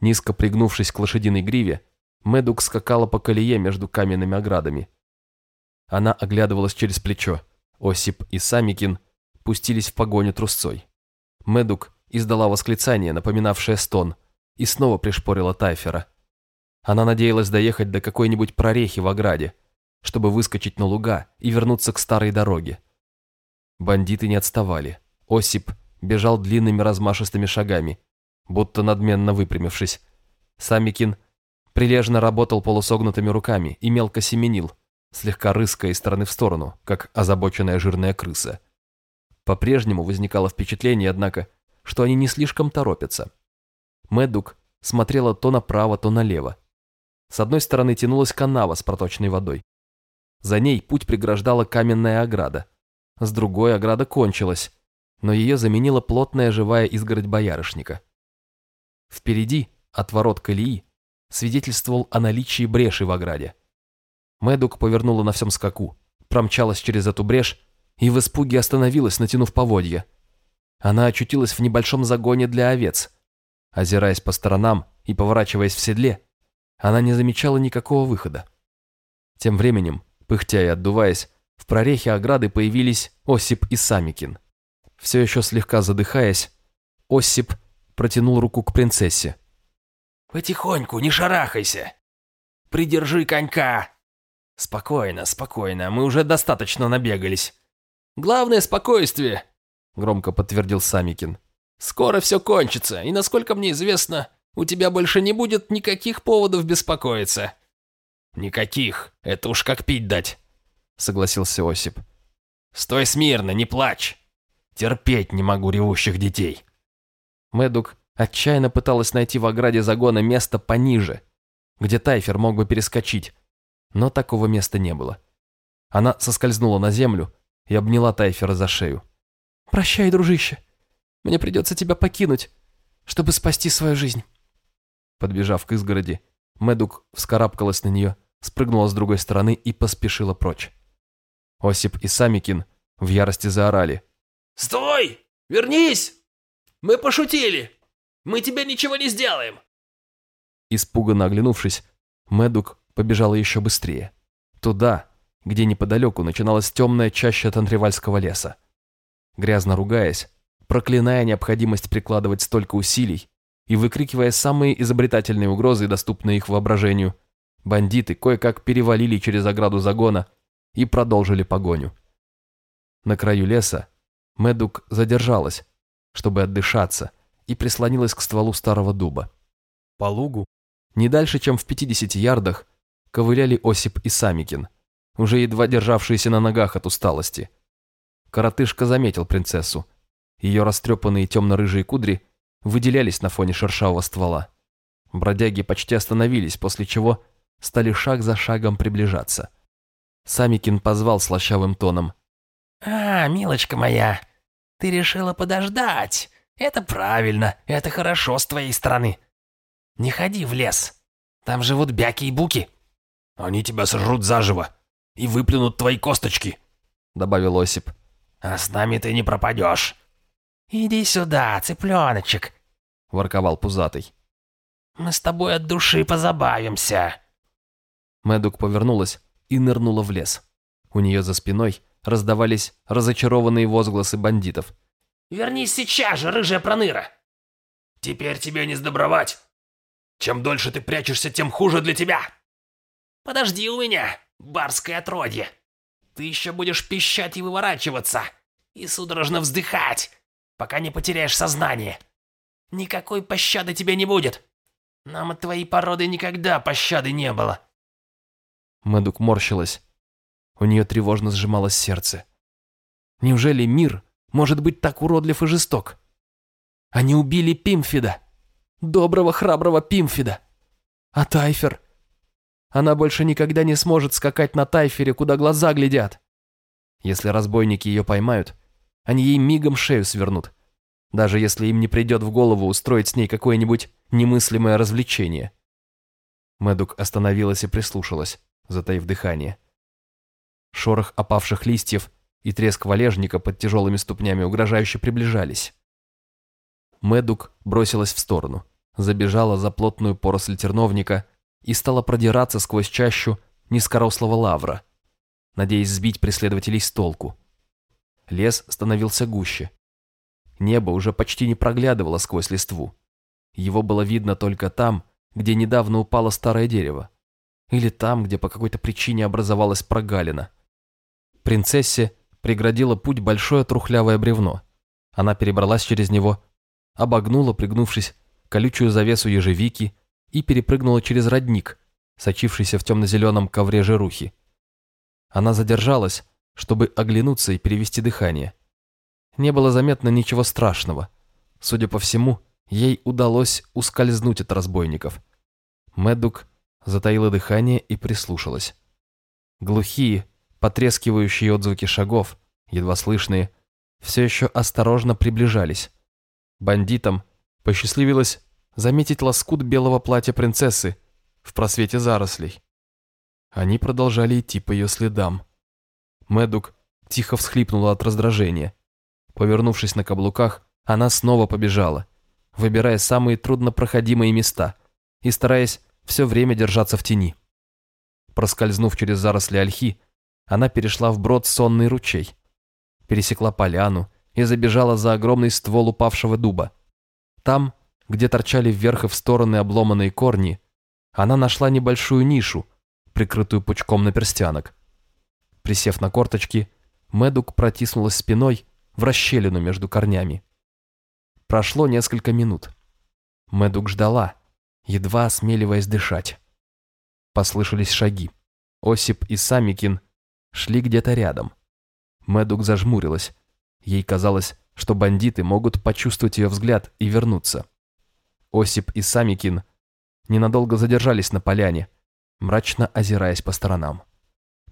Низко пригнувшись к лошадиной гриве, Мэдук скакала по колее между каменными оградами. Она оглядывалась через плечо. Осип и Самикин пустились в погоню трусцой. Мэдук издала восклицание, напоминавшее стон, и снова пришпорила Тайфера. Она надеялась доехать до какой-нибудь прорехи в ограде, чтобы выскочить на луга и вернуться к старой дороге. Бандиты не отставали. Осип бежал длинными размашистыми шагами, будто надменно выпрямившись. Самикин прилежно работал полусогнутыми руками и мелко семенил, слегка рыская из стороны в сторону, как озабоченная жирная крыса. По-прежнему возникало впечатление, однако, что они не слишком торопятся. Мэддук смотрела то направо, то налево. С одной стороны тянулась канава с проточной водой. За ней путь преграждала каменная ограда. С другой ограда кончилась, но ее заменила плотная живая изгородь боярышника. Впереди, от ворот колеи, свидетельствовал о наличии бреши в ограде. Мэдук повернула на всем скаку, промчалась через эту брешь и в испуге остановилась, натянув поводья. Она очутилась в небольшом загоне для овец. Озираясь по сторонам и поворачиваясь в седле, она не замечала никакого выхода. Тем временем, пыхтя и отдуваясь, в прорехе ограды появились Осип и Самикин. Все еще слегка задыхаясь, Осип протянул руку к принцессе. «Потихоньку, не шарахайся! Придержи конька!» «Спокойно, спокойно, мы уже достаточно набегались. Главное спокойствие!» Громко подтвердил Самикин. «Скоро все кончится, и, насколько мне известно, у тебя больше не будет никаких поводов беспокоиться». «Никаких, это уж как пить дать», — согласился Осип. «Стой смирно, не плачь. Терпеть не могу ревущих детей». Мэдук отчаянно пыталась найти в ограде загона место пониже, где Тайфер мог бы перескочить, но такого места не было. Она соскользнула на землю и обняла Тайфера за шею. «Прощай, дружище. Мне придется тебя покинуть, чтобы спасти свою жизнь». Подбежав к изгороди, Мэдук вскарабкалась на нее, спрыгнула с другой стороны и поспешила прочь. Осип и Самикин в ярости заорали. «Стой! Вернись! Мы пошутили! Мы тебе ничего не сделаем!» Испуганно оглянувшись, Мэдук побежала еще быстрее. Туда, где неподалеку начиналась темная чаща Тантривальского леса. Грязно ругаясь, проклиная необходимость прикладывать столько усилий и выкрикивая самые изобретательные угрозы, доступные их воображению, бандиты кое-как перевалили через ограду загона и продолжили погоню. На краю леса Медук задержалась, чтобы отдышаться, и прислонилась к стволу старого дуба. По лугу, не дальше, чем в 50 ярдах, ковыляли Осип и Самикин, уже едва державшиеся на ногах от усталости. Коротышка заметил принцессу. Ее растрепанные темно-рыжие кудри выделялись на фоне шершавого ствола. Бродяги почти остановились, после чего стали шаг за шагом приближаться. Самикин позвал слащавым тоном. «А, милочка моя, ты решила подождать. Это правильно, это хорошо с твоей стороны. Не ходи в лес, там живут бяки и буки». «Они тебя сожрут заживо и выплюнут твои косточки», — добавил Осип. «А с нами ты не пропадешь». «Иди сюда, цыпленочек», — ворковал пузатый. «Мы с тобой от души позабавимся». Мэдук повернулась и нырнула в лес. У нее за спиной раздавались разочарованные возгласы бандитов. «Вернись сейчас же, рыжая проныра!» «Теперь тебе не сдобровать! Чем дольше ты прячешься, тем хуже для тебя!» «Подожди у меня, барское отродье! Ты еще будешь пищать и выворачиваться, и судорожно вздыхать, пока не потеряешь сознание. Никакой пощады тебе не будет. Нам от твоей породы никогда пощады не было». Мэдук морщилась. У нее тревожно сжималось сердце. Неужели мир может быть так уродлив и жесток? Они убили Пимфида. Доброго, храброго Пимфида. А Тайфер она больше никогда не сможет скакать на тайфере, куда глаза глядят. Если разбойники ее поймают, они ей мигом шею свернут, даже если им не придет в голову устроить с ней какое-нибудь немыслимое развлечение. Мэдук остановилась и прислушалась, затаив дыхание. Шорох опавших листьев и треск валежника под тяжелыми ступнями угрожающе приближались. Мэдук бросилась в сторону, забежала за плотную поросль терновника и стала продираться сквозь чащу низкорослого лавра, надеясь сбить преследователей с толку. Лес становился гуще. Небо уже почти не проглядывало сквозь листву. Его было видно только там, где недавно упало старое дерево. Или там, где по какой-то причине образовалась прогалина. Принцессе преградило путь большое трухлявое бревно. Она перебралась через него, обогнула, пригнувшись, колючую завесу ежевики и перепрыгнула через родник, сочившийся в темно-зеленом ковре жирухи. Она задержалась, чтобы оглянуться и перевести дыхание. Не было заметно ничего страшного. Судя по всему, ей удалось ускользнуть от разбойников. Медук затаила дыхание и прислушалась. Глухие, потрескивающие отзвуки шагов, едва слышные, все еще осторожно приближались. Бандитам посчастливилось заметить лоскут белого платья принцессы в просвете зарослей. Они продолжали идти по ее следам. Медук тихо всхлипнула от раздражения. Повернувшись на каблуках, она снова побежала, выбирая самые труднопроходимые места и стараясь все время держаться в тени. Проскользнув через заросли ольхи, она перешла вброд сонный ручей, пересекла поляну и забежала за огромный ствол упавшего дуба. Там, где торчали вверх и в стороны обломанные корни, она нашла небольшую нишу, прикрытую пучком наперстянок. Присев на корточки, Медук протиснулась спиной в расщелину между корнями. Прошло несколько минут. Медук ждала, едва осмеливаясь дышать. Послышались шаги. Осип и Самикин шли где-то рядом. Медук зажмурилась. Ей казалось, что бандиты могут почувствовать ее взгляд и вернуться. Осип и Самикин ненадолго задержались на поляне, мрачно озираясь по сторонам.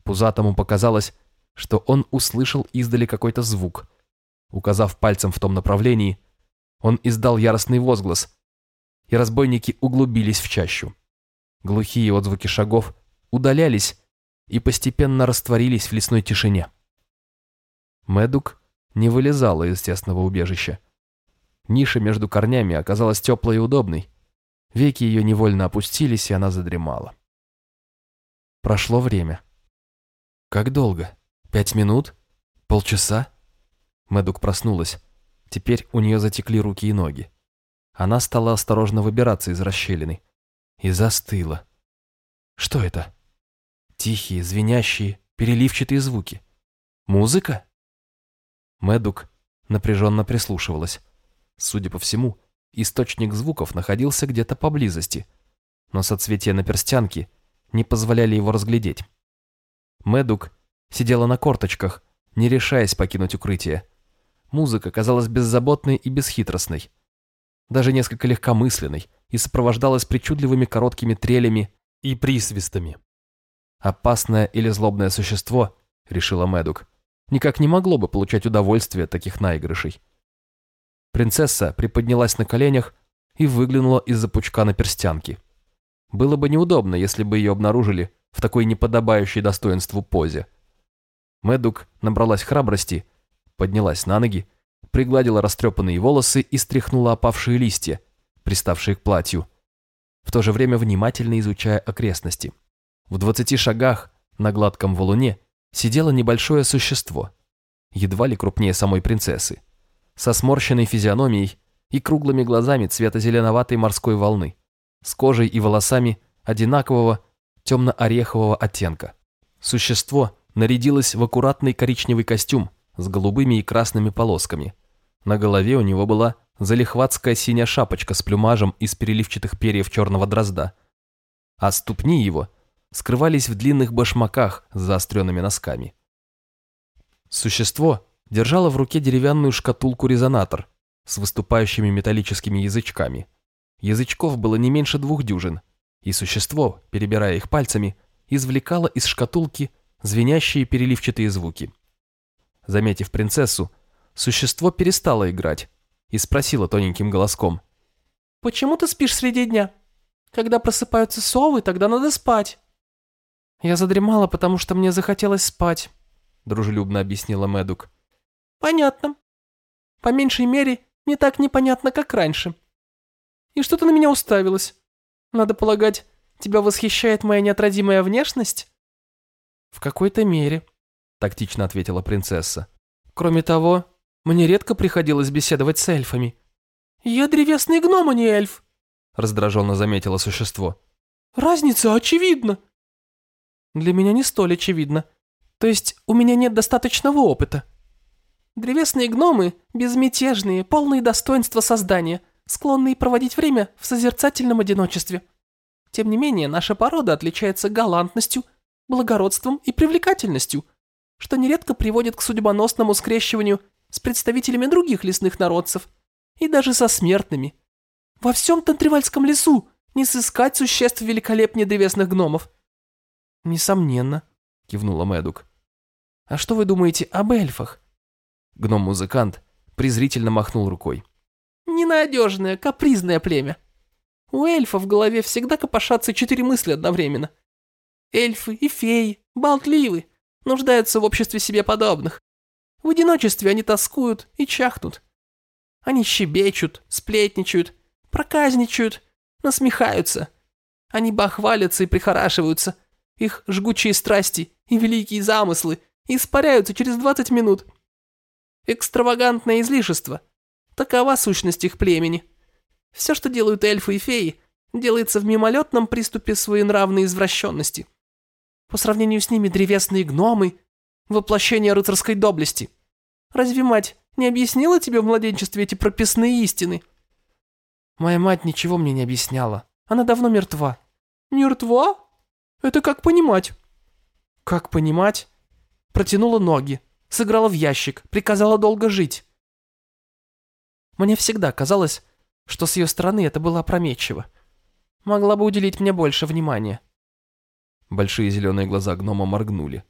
Пузатому показалось, что он услышал издали какой-то звук. Указав пальцем в том направлении, он издал яростный возглас, и разбойники углубились в чащу. Глухие отзвуки шагов удалялись и постепенно растворились в лесной тишине. Медук не вылезала из тесного убежища. Ниша между корнями оказалась теплой и удобной. Веки ее невольно опустились, и она задремала. Прошло время. Как долго? Пять минут? Полчаса? Медук проснулась. Теперь у нее затекли руки и ноги. Она стала осторожно выбираться из расщелины. И застыла. Что это? Тихие, звенящие, переливчатые звуки. Музыка? Медук напряженно прислушивалась. Судя по всему, источник звуков находился где-то поблизости, но соцветия на перстянке не позволяли его разглядеть. Медук сидела на корточках, не решаясь покинуть укрытие. Музыка казалась беззаботной и бесхитростной, даже несколько легкомысленной и сопровождалась причудливыми короткими трелями и присвистами. «Опасное или злобное существо», — решила Медук, никак не могло бы получать удовольствие от таких наигрышей. Принцесса приподнялась на коленях и выглянула из-за пучка на перстянки. Было бы неудобно, если бы ее обнаружили в такой неподобающей достоинству позе. Медук набралась храбрости, поднялась на ноги, пригладила растрепанные волосы и стряхнула опавшие листья, приставшие к платью, в то же время внимательно изучая окрестности. В двадцати шагах на гладком валуне сидело небольшое существо, едва ли крупнее самой принцессы, со сморщенной физиономией и круглыми глазами цвета зеленоватой морской волны, с кожей и волосами одинакового темно-орехового оттенка. Существо нарядилось в аккуратный коричневый костюм с голубыми и красными полосками. На голове у него была залихватская синяя шапочка с плюмажем из переливчатых перьев черного дрозда, а ступни его скрывались в длинных башмаках с заостренными носками. Существо держало в руке деревянную шкатулку-резонатор с выступающими металлическими язычками. Язычков было не меньше двух дюжин, и существо, перебирая их пальцами, извлекало из шкатулки звенящие переливчатые звуки. Заметив принцессу, существо перестало играть и спросило тоненьким голоском. «Почему ты спишь среди дня? Когда просыпаются совы, тогда надо спать». «Я задремала, потому что мне захотелось спать», — дружелюбно объяснила Мэдук. «Понятно. По меньшей мере, не так непонятно, как раньше. И что ты на меня уставилась? Надо полагать, тебя восхищает моя неотразимая внешность?» «В какой-то мере», — тактично ответила принцесса. «Кроме того, мне редко приходилось беседовать с эльфами». «Я древесный гном, а не эльф», — раздраженно заметило существо. «Разница очевидна». «Для меня не столь очевидно. То есть у меня нет достаточного опыта». Древесные гномы – безмятежные, полные достоинства создания, склонные проводить время в созерцательном одиночестве. Тем не менее, наша порода отличается галантностью, благородством и привлекательностью, что нередко приводит к судьбоносному скрещиванию с представителями других лесных народцев и даже со смертными. Во всем Тантривальском лесу не сыскать существ великолепнее древесных гномов. «Несомненно», – кивнула Мэдук. «А что вы думаете об эльфах?» Гном-музыкант презрительно махнул рукой. «Ненадежное, капризное племя. У эльфа в голове всегда копошатся четыре мысли одновременно. Эльфы и феи, болтливы, нуждаются в обществе себе подобных. В одиночестве они тоскуют и чахнут. Они щебечут, сплетничают, проказничают, насмехаются. Они бахвалятся и прихорашиваются. Их жгучие страсти и великие замыслы испаряются через двадцать минут. Экстравагантное излишество. Такова сущность их племени. Все, что делают эльфы и феи, делается в мимолетном приступе своенравной извращенности. По сравнению с ними древесные гномы – воплощение рыцарской доблести. Разве мать не объяснила тебе в младенчестве эти прописные истины? Моя мать ничего мне не объясняла. Она давно мертва. Мертва? Это как понимать? Как понимать? Протянула ноги, сыграла в ящик, приказала долго жить. Мне всегда казалось, что с ее стороны это было опрометчиво. Могла бы уделить мне больше внимания. Большие зеленые глаза гнома моргнули.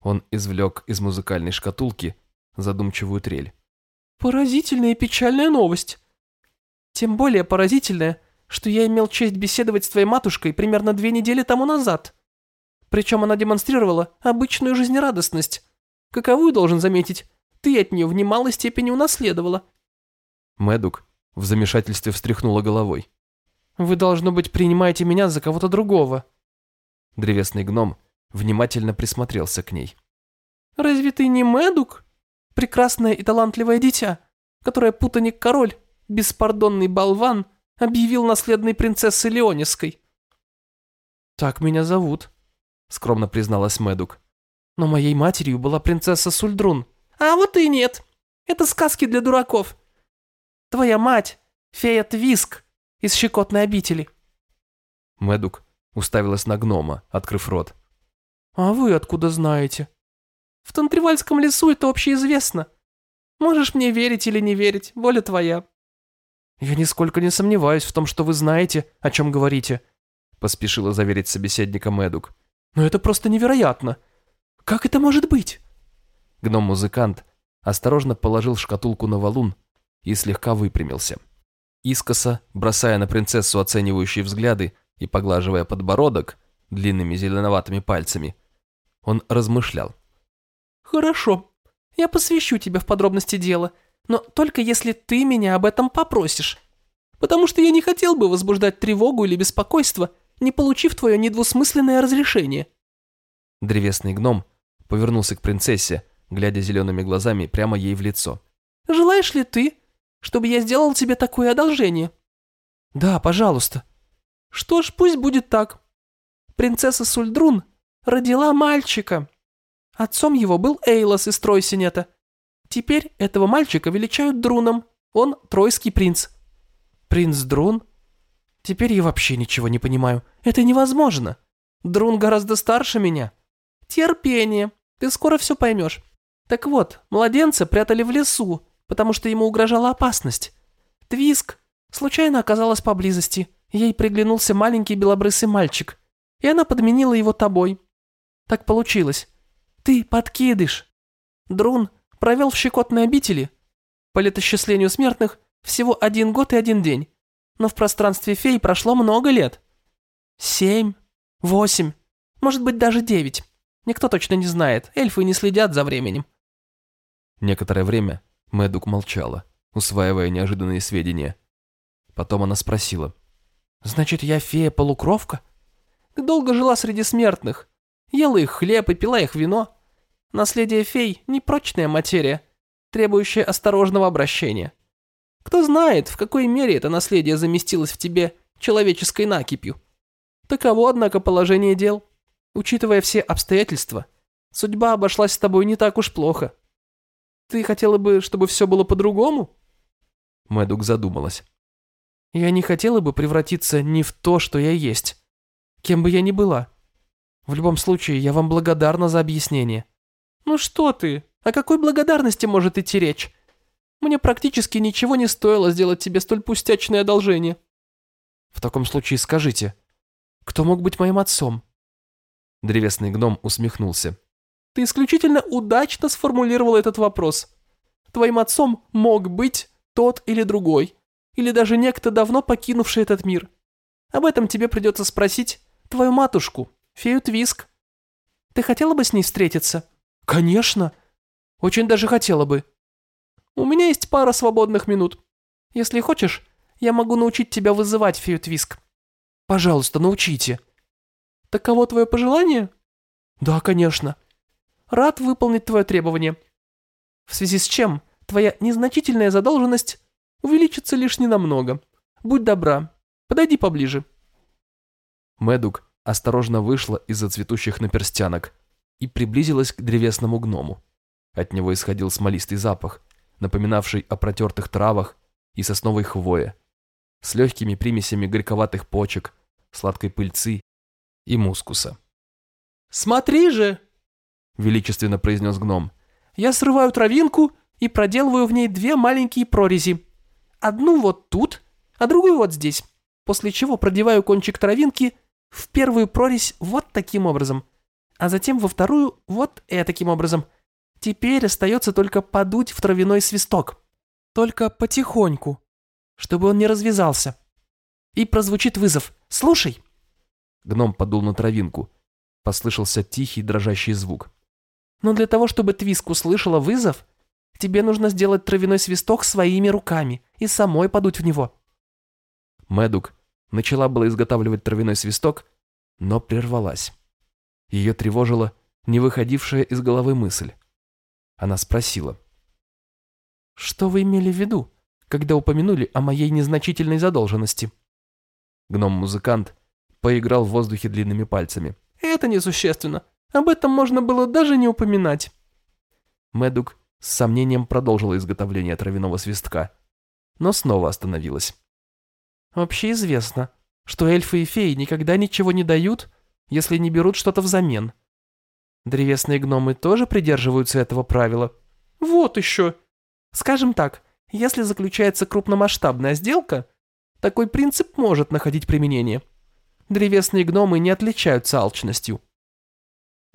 Он извлек из музыкальной шкатулки задумчивую трель. «Поразительная и печальная новость. Тем более поразительная, что я имел честь беседовать с твоей матушкой примерно две недели тому назад. Причем она демонстрировала обычную жизнерадостность, каковую, должен заметить, ты от нее в немалой степени унаследовала». Мэдук в замешательстве встряхнула головой. «Вы, должно быть, принимаете меня за кого-то другого». Древесный гном внимательно присмотрелся к ней. «Разве ты не Мэдук? Прекрасное и талантливое дитя, которое путаник-король, беспардонный болван, объявил наследной принцессой Леонисской». «Так меня зовут», — скромно призналась Мэдук. Но моей матерью была принцесса Сульдрун. А вот и нет. Это сказки для дураков. Твоя мать — фея Твиск из щекотной обители. Мэдук уставилась на гнома, открыв рот. «А вы откуда знаете?» «В Тантривальском лесу это общеизвестно. Можешь мне верить или не верить, воля твоя». «Я нисколько не сомневаюсь в том, что вы знаете, о чем говорите», поспешила заверить собеседника Мэдук. «Но это просто невероятно. Как это может быть?» Гном-музыкант осторожно положил шкатулку на валун и слегка выпрямился. Искоса, бросая на принцессу оценивающие взгляды и поглаживая подбородок длинными зеленоватыми пальцами, он размышлял. «Хорошо, я посвящу тебя в подробности дела, но только если ты меня об этом попросишь, потому что я не хотел бы возбуждать тревогу или беспокойство, не получив твое недвусмысленное разрешение». Древесный гном повернулся к принцессе, глядя зелеными глазами прямо ей в лицо. «Желаешь ли ты, чтобы я сделал тебе такое одолжение?» «Да, пожалуйста». «Что ж, пусть будет так. Принцесса Сульдрун родила мальчика. Отцом его был Эйлос из Тройсинета. Теперь этого мальчика величают Друном. Он тройский принц». «Принц Друн?» «Теперь я вообще ничего не понимаю. Это невозможно. Друн гораздо старше меня». «Терпение. Ты скоро все поймешь. Так вот, младенца прятали в лесу, потому что ему угрожала опасность. Твиск случайно оказалась поблизости. Ей приглянулся маленький белобрысый мальчик, и она подменила его тобой. Так получилось. Ты подкидыш. Друн провел в щекотной обители, по летосчислению смертных, всего один год и один день. Но в пространстве фей прошло много лет. Семь, восемь, может быть даже девять. Никто точно не знает, эльфы не следят за временем». Некоторое время Мэдук молчала, усваивая неожиданные сведения. Потом она спросила. «Значит, я фея-полукровка? Долго жила среди смертных, ела их хлеб и пила их вино. Наследие фей – непрочная материя, требующая осторожного обращения. Кто знает, в какой мере это наследие заместилось в тебе человеческой накипью. Таково, однако, положение дел. Учитывая все обстоятельства, судьба обошлась с тобой не так уж плохо. Ты хотела бы, чтобы все было по-другому?» Мэдук задумалась. «Я не хотела бы превратиться не в то, что я есть, кем бы я ни была. В любом случае, я вам благодарна за объяснение». «Ну что ты? О какой благодарности может идти речь? Мне практически ничего не стоило сделать тебе столь пустячное одолжение». «В таком случае скажите, кто мог быть моим отцом?» Древесный гном усмехнулся. Ты исключительно удачно сформулировал этот вопрос. Твоим отцом мог быть тот или другой, или даже некто, давно покинувший этот мир. Об этом тебе придется спросить твою матушку, фею Твиск. Ты хотела бы с ней встретиться? Конечно. Очень даже хотела бы. У меня есть пара свободных минут. Если хочешь, я могу научить тебя вызывать фею Твиск. Пожалуйста, научите. Таково твое пожелание? Да, конечно рад выполнить твое требование. В связи с чем твоя незначительная задолженность увеличится лишь ненамного. Будь добра, подойди поближе». Мэдук осторожно вышла из-за цветущих наперстянок и приблизилась к древесному гному. От него исходил смолистый запах, напоминавший о протертых травах и сосновой хвое, с легкими примесями горьковатых почек, сладкой пыльцы и мускуса. «Смотри же!» – величественно произнес гном. «Я срываю травинку и проделываю в ней две маленькие прорези. Одну вот тут, а другую вот здесь. После чего продеваю кончик травинки в первую прорезь вот таким образом, а затем во вторую вот таким образом. Теперь остается только подуть в травяной свисток. Только потихоньку, чтобы он не развязался. И прозвучит вызов. Слушай!» Гном подул на травинку. Послышался тихий дрожащий звук. Но для того, чтобы Твиск услышала вызов, тебе нужно сделать травяной свисток своими руками и самой подуть в него». Мэдук начала было изготавливать травяной свисток, но прервалась. Ее тревожила не выходившая из головы мысль. Она спросила. «Что вы имели в виду, когда упомянули о моей незначительной задолженности?» Гном-музыкант поиграл в воздухе длинными пальцами. «Это несущественно. Об этом можно было даже не упоминать. Медук с сомнением продолжила изготовление травяного свистка, но снова остановилась. Вообще известно, что эльфы и феи никогда ничего не дают, если не берут что-то взамен. Древесные гномы тоже придерживаются этого правила. Вот еще. Скажем так, если заключается крупномасштабная сделка, такой принцип может находить применение. Древесные гномы не отличаются алчностью.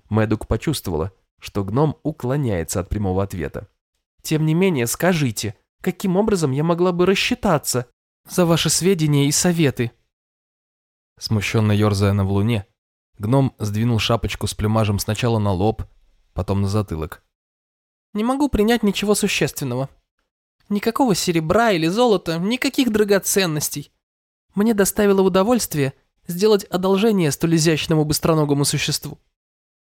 Мэдук почувствовала, что гном уклоняется от прямого ответа. «Тем не менее, скажите, каким образом я могла бы рассчитаться за ваши сведения и советы?» Смущенно ерзая на луне, гном сдвинул шапочку с плюмажем сначала на лоб, потом на затылок. «Не могу принять ничего существенного. Никакого серебра или золота, никаких драгоценностей. Мне доставило удовольствие сделать одолжение столь изящному быстроногому существу.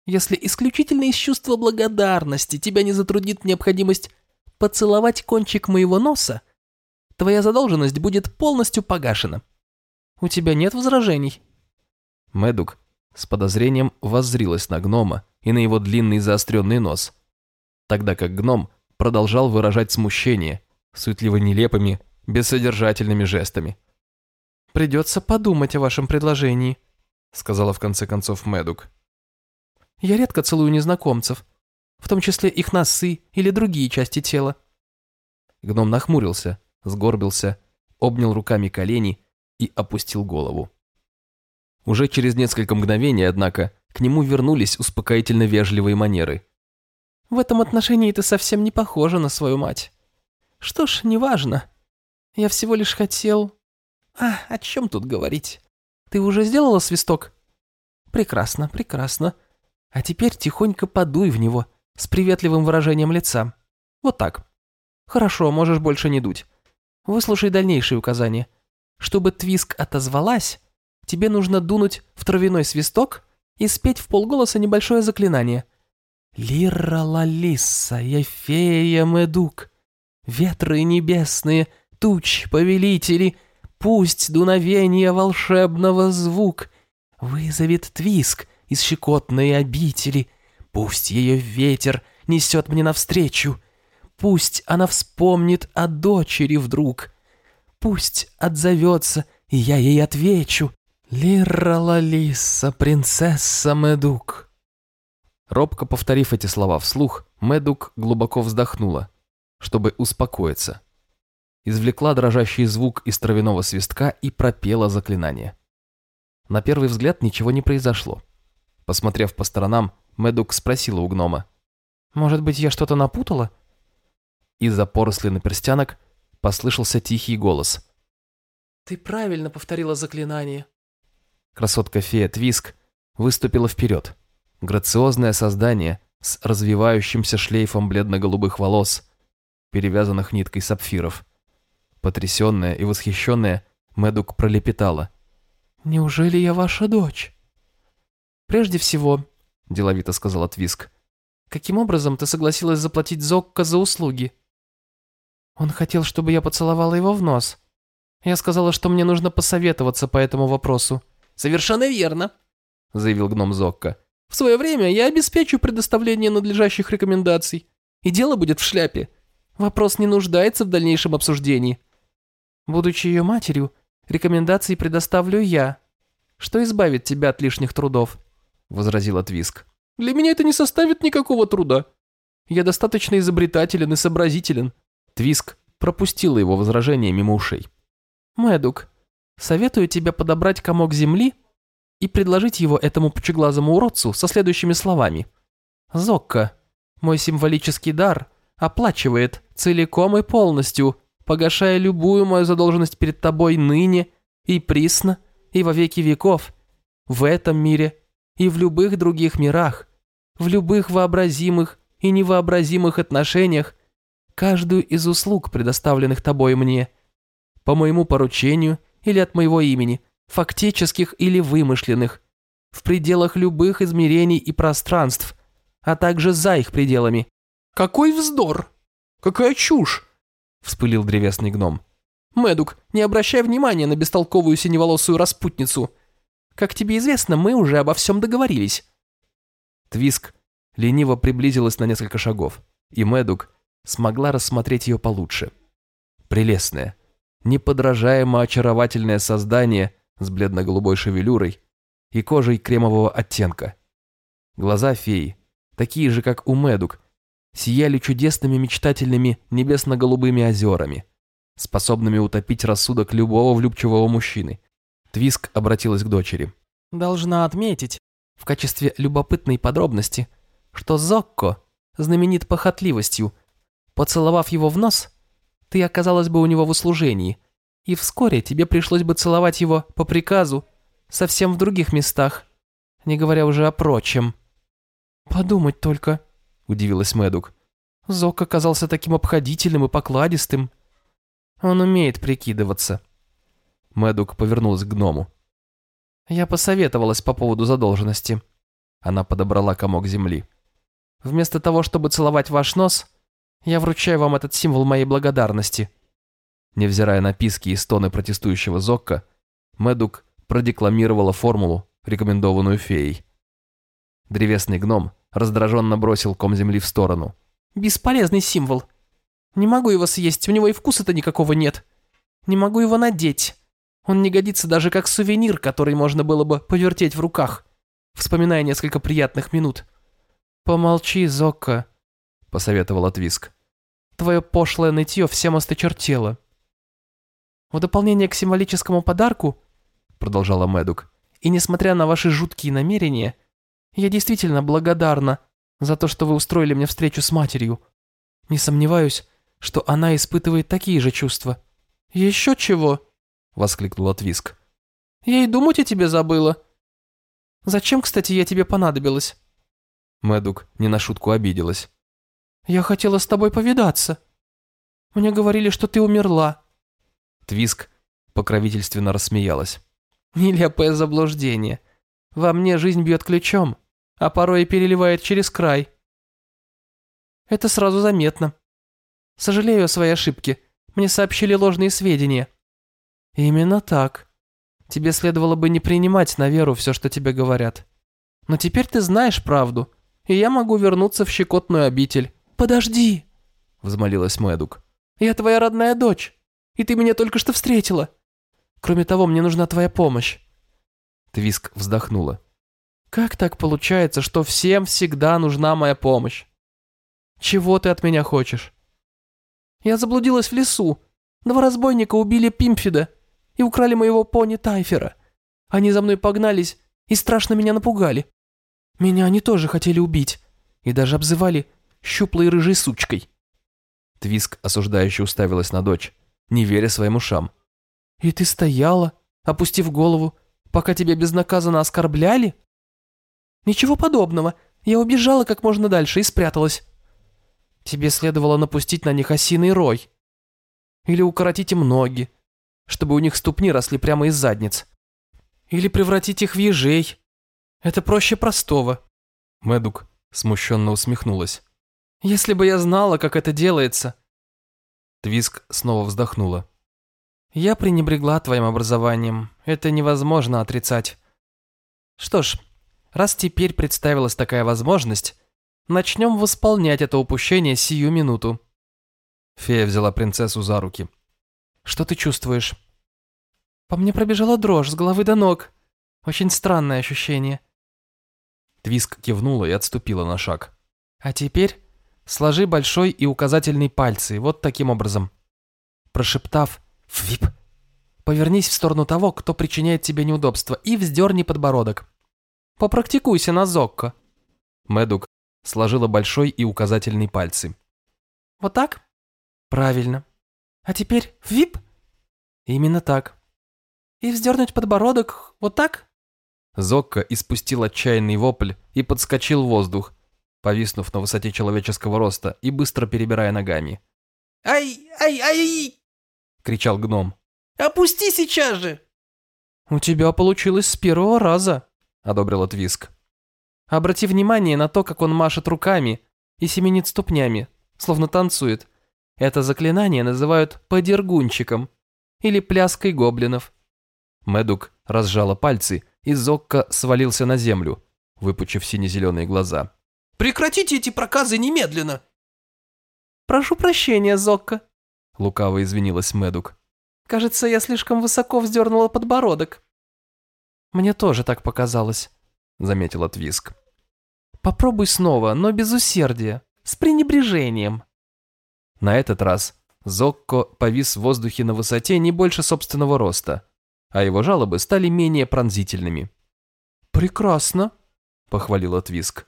Если исключительно из чувства благодарности тебя не затруднит необходимость поцеловать кончик моего носа, твоя задолженность будет полностью погашена. У тебя нет возражений?» Медук с подозрением воззрилась на гнома и на его длинный заостренный нос, тогда как гном продолжал выражать смущение суетливо нелепыми, бессодержательными жестами. «Придется подумать о вашем предложении», сказала в конце концов Медук. Я редко целую незнакомцев, в том числе их носы или другие части тела. Гном нахмурился, сгорбился, обнял руками колени и опустил голову. Уже через несколько мгновений, однако, к нему вернулись успокоительно вежливые манеры. «В этом отношении ты совсем не похожа на свою мать. Что ж, неважно. Я всего лишь хотел... А, о чем тут говорить? Ты уже сделала свисток?» «Прекрасно, прекрасно. А теперь тихонько подуй в него с приветливым выражением лица. Вот так. Хорошо, можешь больше не дуть. Выслушай дальнейшие указания. Чтобы Твиск отозвалась, тебе нужно дунуть в травяной свисток и спеть в полголоса небольшое заклинание. Лира Лалисса, я фея Медук, ветры небесные, туч, повелители, пусть дуновение волшебного звук вызовет твиск из щекотной обители, пусть ее ветер несет мне навстречу, пусть она вспомнит о дочери вдруг, пусть отзовется, и я ей отвечу, Лира Лалисса, принцесса Медук. Робко повторив эти слова вслух, Медук глубоко вздохнула, чтобы успокоиться. Извлекла дрожащий звук из травяного свистка и пропела заклинание. На первый взгляд ничего не произошло. Посмотрев по сторонам, Медук спросила у гнома. «Может быть, я что-то напутала?» Из-за поросли наперстянок послышался тихий голос. «Ты правильно повторила заклинание». Красотка-фея Твиск выступила вперед. Грациозное создание с развивающимся шлейфом бледно-голубых волос, перевязанных ниткой сапфиров. Потрясенная и восхищенная, Медук пролепетала. «Неужели я ваша дочь?» «Прежде всего», – деловито сказала Твиск, «каким образом ты согласилась заплатить Зокко за услуги?» «Он хотел, чтобы я поцеловала его в нос. Я сказала, что мне нужно посоветоваться по этому вопросу». «Совершенно верно», – заявил гном Зокко. В свое время я обеспечу предоставление надлежащих рекомендаций, и дело будет в шляпе. Вопрос не нуждается в дальнейшем обсуждении. Будучи ее матерью, рекомендации предоставлю я. Что избавит тебя от лишних трудов?» – возразила Твиск. «Для меня это не составит никакого труда. Я достаточно изобретателен и сообразителен». Твиск пропустила его возражение мимо ушей. «Мэдук, советую тебе подобрать комок земли и предложить его этому пучеглазому уродцу со следующими словами. «Зокка, мой символический дар оплачивает целиком и полностью, погашая любую мою задолженность перед тобой ныне и присно и во веки веков, в этом мире и в любых других мирах, в любых вообразимых и невообразимых отношениях, каждую из услуг, предоставленных тобой мне, по моему поручению или от моего имени – фактических или вымышленных, в пределах любых измерений и пространств, а также за их пределами. «Какой вздор! Какая чушь!» – вспылил древесный гном. «Мэдук, не обращай внимания на бестолковую синеволосую распутницу. Как тебе известно, мы уже обо всем договорились». Твиск лениво приблизилась на несколько шагов, и Мэдук смогла рассмотреть ее получше. Прелестное, неподражаемо очаровательное создание с бледно-голубой шевелюрой и кожей кремового оттенка. Глаза феи, такие же, как у Медук, сияли чудесными мечтательными небесно-голубыми озерами, способными утопить рассудок любого влюбчивого мужчины. Твиск обратилась к дочери. «Должна отметить, в качестве любопытной подробности, что Зокко знаменит похотливостью. Поцеловав его в нос, ты оказалась бы у него в услужении – и вскоре тебе пришлось бы целовать его по приказу совсем в других местах, не говоря уже о прочем». «Подумать только», — удивилась Мэдук. «Зок оказался таким обходительным и покладистым. Он умеет прикидываться». Мэдук повернулась к гному. «Я посоветовалась по поводу задолженности». Она подобрала комок земли. «Вместо того, чтобы целовать ваш нос, я вручаю вам этот символ моей благодарности». Невзирая на писки и стоны протестующего Зокка, Медук продекламировала формулу, рекомендованную феей. Древесный гном раздраженно бросил ком земли в сторону. «Бесполезный символ. Не могу его съесть, у него и вкуса-то никакого нет. Не могу его надеть. Он не годится даже как сувенир, который можно было бы повертеть в руках, вспоминая несколько приятных минут». «Помолчи, Зокка», — посоветовал Твиск. «Твое пошлое нытье всем осточертело. В дополнение к символическому подарку, продолжала Мэдук, и несмотря на ваши жуткие намерения, я действительно благодарна за то, что вы устроили мне встречу с матерью. Не сомневаюсь, что она испытывает такие же чувства. Еще чего? Воскликнула Твиск. Я и думать о тебе забыла. Зачем, кстати, я тебе понадобилась? Мэдук не на шутку обиделась. Я хотела с тобой повидаться. Мне говорили, что ты умерла. Твиск покровительственно рассмеялась. Нелепое заблуждение. Во мне жизнь бьет ключом, а порой и переливает через край. Это сразу заметно. Сожалею о своей ошибке. Мне сообщили ложные сведения. Именно так. Тебе следовало бы не принимать на веру все, что тебе говорят. Но теперь ты знаешь правду, и я могу вернуться в щекотную обитель. Подожди, взмолилась Мэдук. Я твоя родная дочь, и ты меня только что встретила. Кроме того, мне нужна твоя помощь. Твиск вздохнула. Как так получается, что всем всегда нужна моя помощь? Чего ты от меня хочешь? Я заблудилась в лесу. Два разбойника убили Пимфида и украли моего пони Тайфера. Они за мной погнались и страшно меня напугали. Меня они тоже хотели убить и даже обзывали щуплой рыжей сучкой. Твиск осуждающе уставилась на дочь, не веря своим ушам. «И ты стояла, опустив голову, пока тебя безнаказанно оскорбляли?» «Ничего подобного. Я убежала как можно дальше и спряталась. Тебе следовало напустить на них осиный рой. Или укоротить им ноги, чтобы у них ступни росли прямо из задниц. Или превратить их в ежей. Это проще простого. Мэдук смущенно усмехнулась. Если бы я знала, как это делается. Твиск снова вздохнула. Я пренебрегла твоим образованием. Это невозможно отрицать. Что ж, раз теперь представилась такая возможность, Начнем восполнять это упущение сию минуту». Фея взяла принцессу за руки. «Что ты чувствуешь?» «По мне пробежала дрожь с головы до ног. Очень странное ощущение». Твиск кивнула и отступила на шаг. «А теперь сложи большой и указательный пальцы, вот таким образом». Прошептав «Фвип», повернись в сторону того, кто причиняет тебе неудобства, и вздерни подбородок. Попрактикуйся на Зокко. Медук сложила большой и указательный пальцы. «Вот так? Правильно. А теперь вип?» «Именно так. И вздернуть подбородок вот так?» Зокка испустил отчаянный вопль и подскочил в воздух, повиснув на высоте человеческого роста и быстро перебирая ногами. «Ай, ай, ай!» — кричал гном. «Опусти сейчас же!» «У тебя получилось с первого раза», — одобрила Твиск. Обрати внимание на то, как он машет руками и семенит ступнями, словно танцует. Это заклинание называют «подергунчиком» или «пляской гоблинов». Медук разжала пальцы, и Зокка свалился на землю, выпучив сине-зеленые глаза. «Прекратите эти проказы немедленно!» «Прошу прощения, Зокка», — лукаво извинилась Медук. «Кажется, я слишком высоко вздернула подбородок». «Мне тоже так показалось», — заметила Твиск. Попробуй снова, но без усердия, с пренебрежением. На этот раз Зокко повис в воздухе на высоте не больше собственного роста, а его жалобы стали менее пронзительными. «Прекрасно», — похвалила Твиск.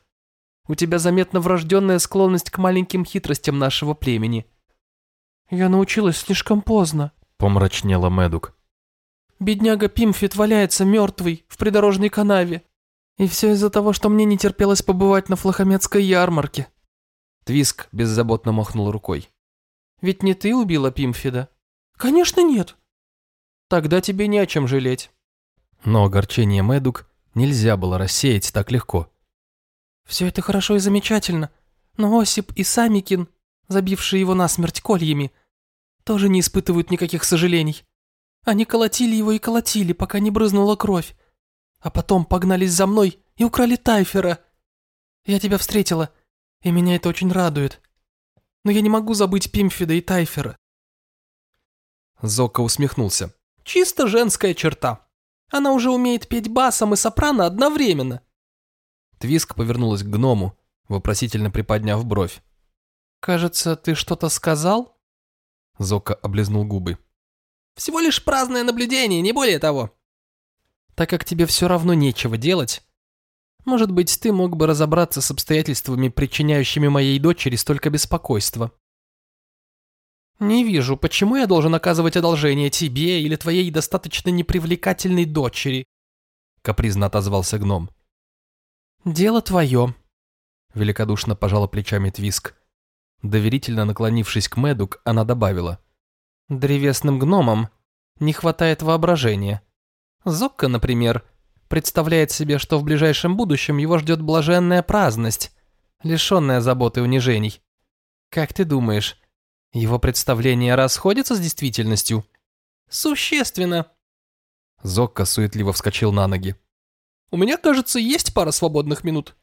«У тебя заметна врожденная склонность к маленьким хитростям нашего племени». «Я научилась слишком поздно», — помрачнела Медук. «Бедняга Пимфит валяется мертвый в придорожной канаве. И все из-за того, что мне не терпелось побывать на флахометской ярмарке. Твиск беззаботно махнул рукой. Ведь не ты убила Пимфида? Конечно нет. Тогда тебе не о чем жалеть. Но огорчение Мэдук нельзя было рассеять так легко. Все это хорошо и замечательно, но Осип и Самикин, забившие его насмерть кольями, тоже не испытывают никаких сожалений. Они колотили его и колотили, пока не брызнула кровь а потом погнались за мной и украли Тайфера. Я тебя встретила, и меня это очень радует. Но я не могу забыть Пимфида и Тайфера». Зока усмехнулся. «Чисто женская черта. Она уже умеет петь басом и сопрано одновременно». Твиск повернулась к гному, вопросительно приподняв бровь. «Кажется, ты что-то сказал?» Зока облизнул губы. «Всего лишь праздное наблюдение, не более того так как тебе все равно нечего делать, может быть, ты мог бы разобраться с обстоятельствами, причиняющими моей дочери столько беспокойства. Не вижу, почему я должен оказывать одолжение тебе или твоей достаточно непривлекательной дочери, капризно отозвался гном. Дело твое, великодушно пожала плечами Твиск. Доверительно наклонившись к Мэдук, она добавила. Древесным гномам не хватает воображения. Зокка, например, представляет себе, что в ближайшем будущем его ждет блаженная праздность, лишенная заботы и унижений. Как ты думаешь, его представления расходятся с действительностью? Существенно. Зокка суетливо вскочил на ноги. У меня, кажется, есть пара свободных минут.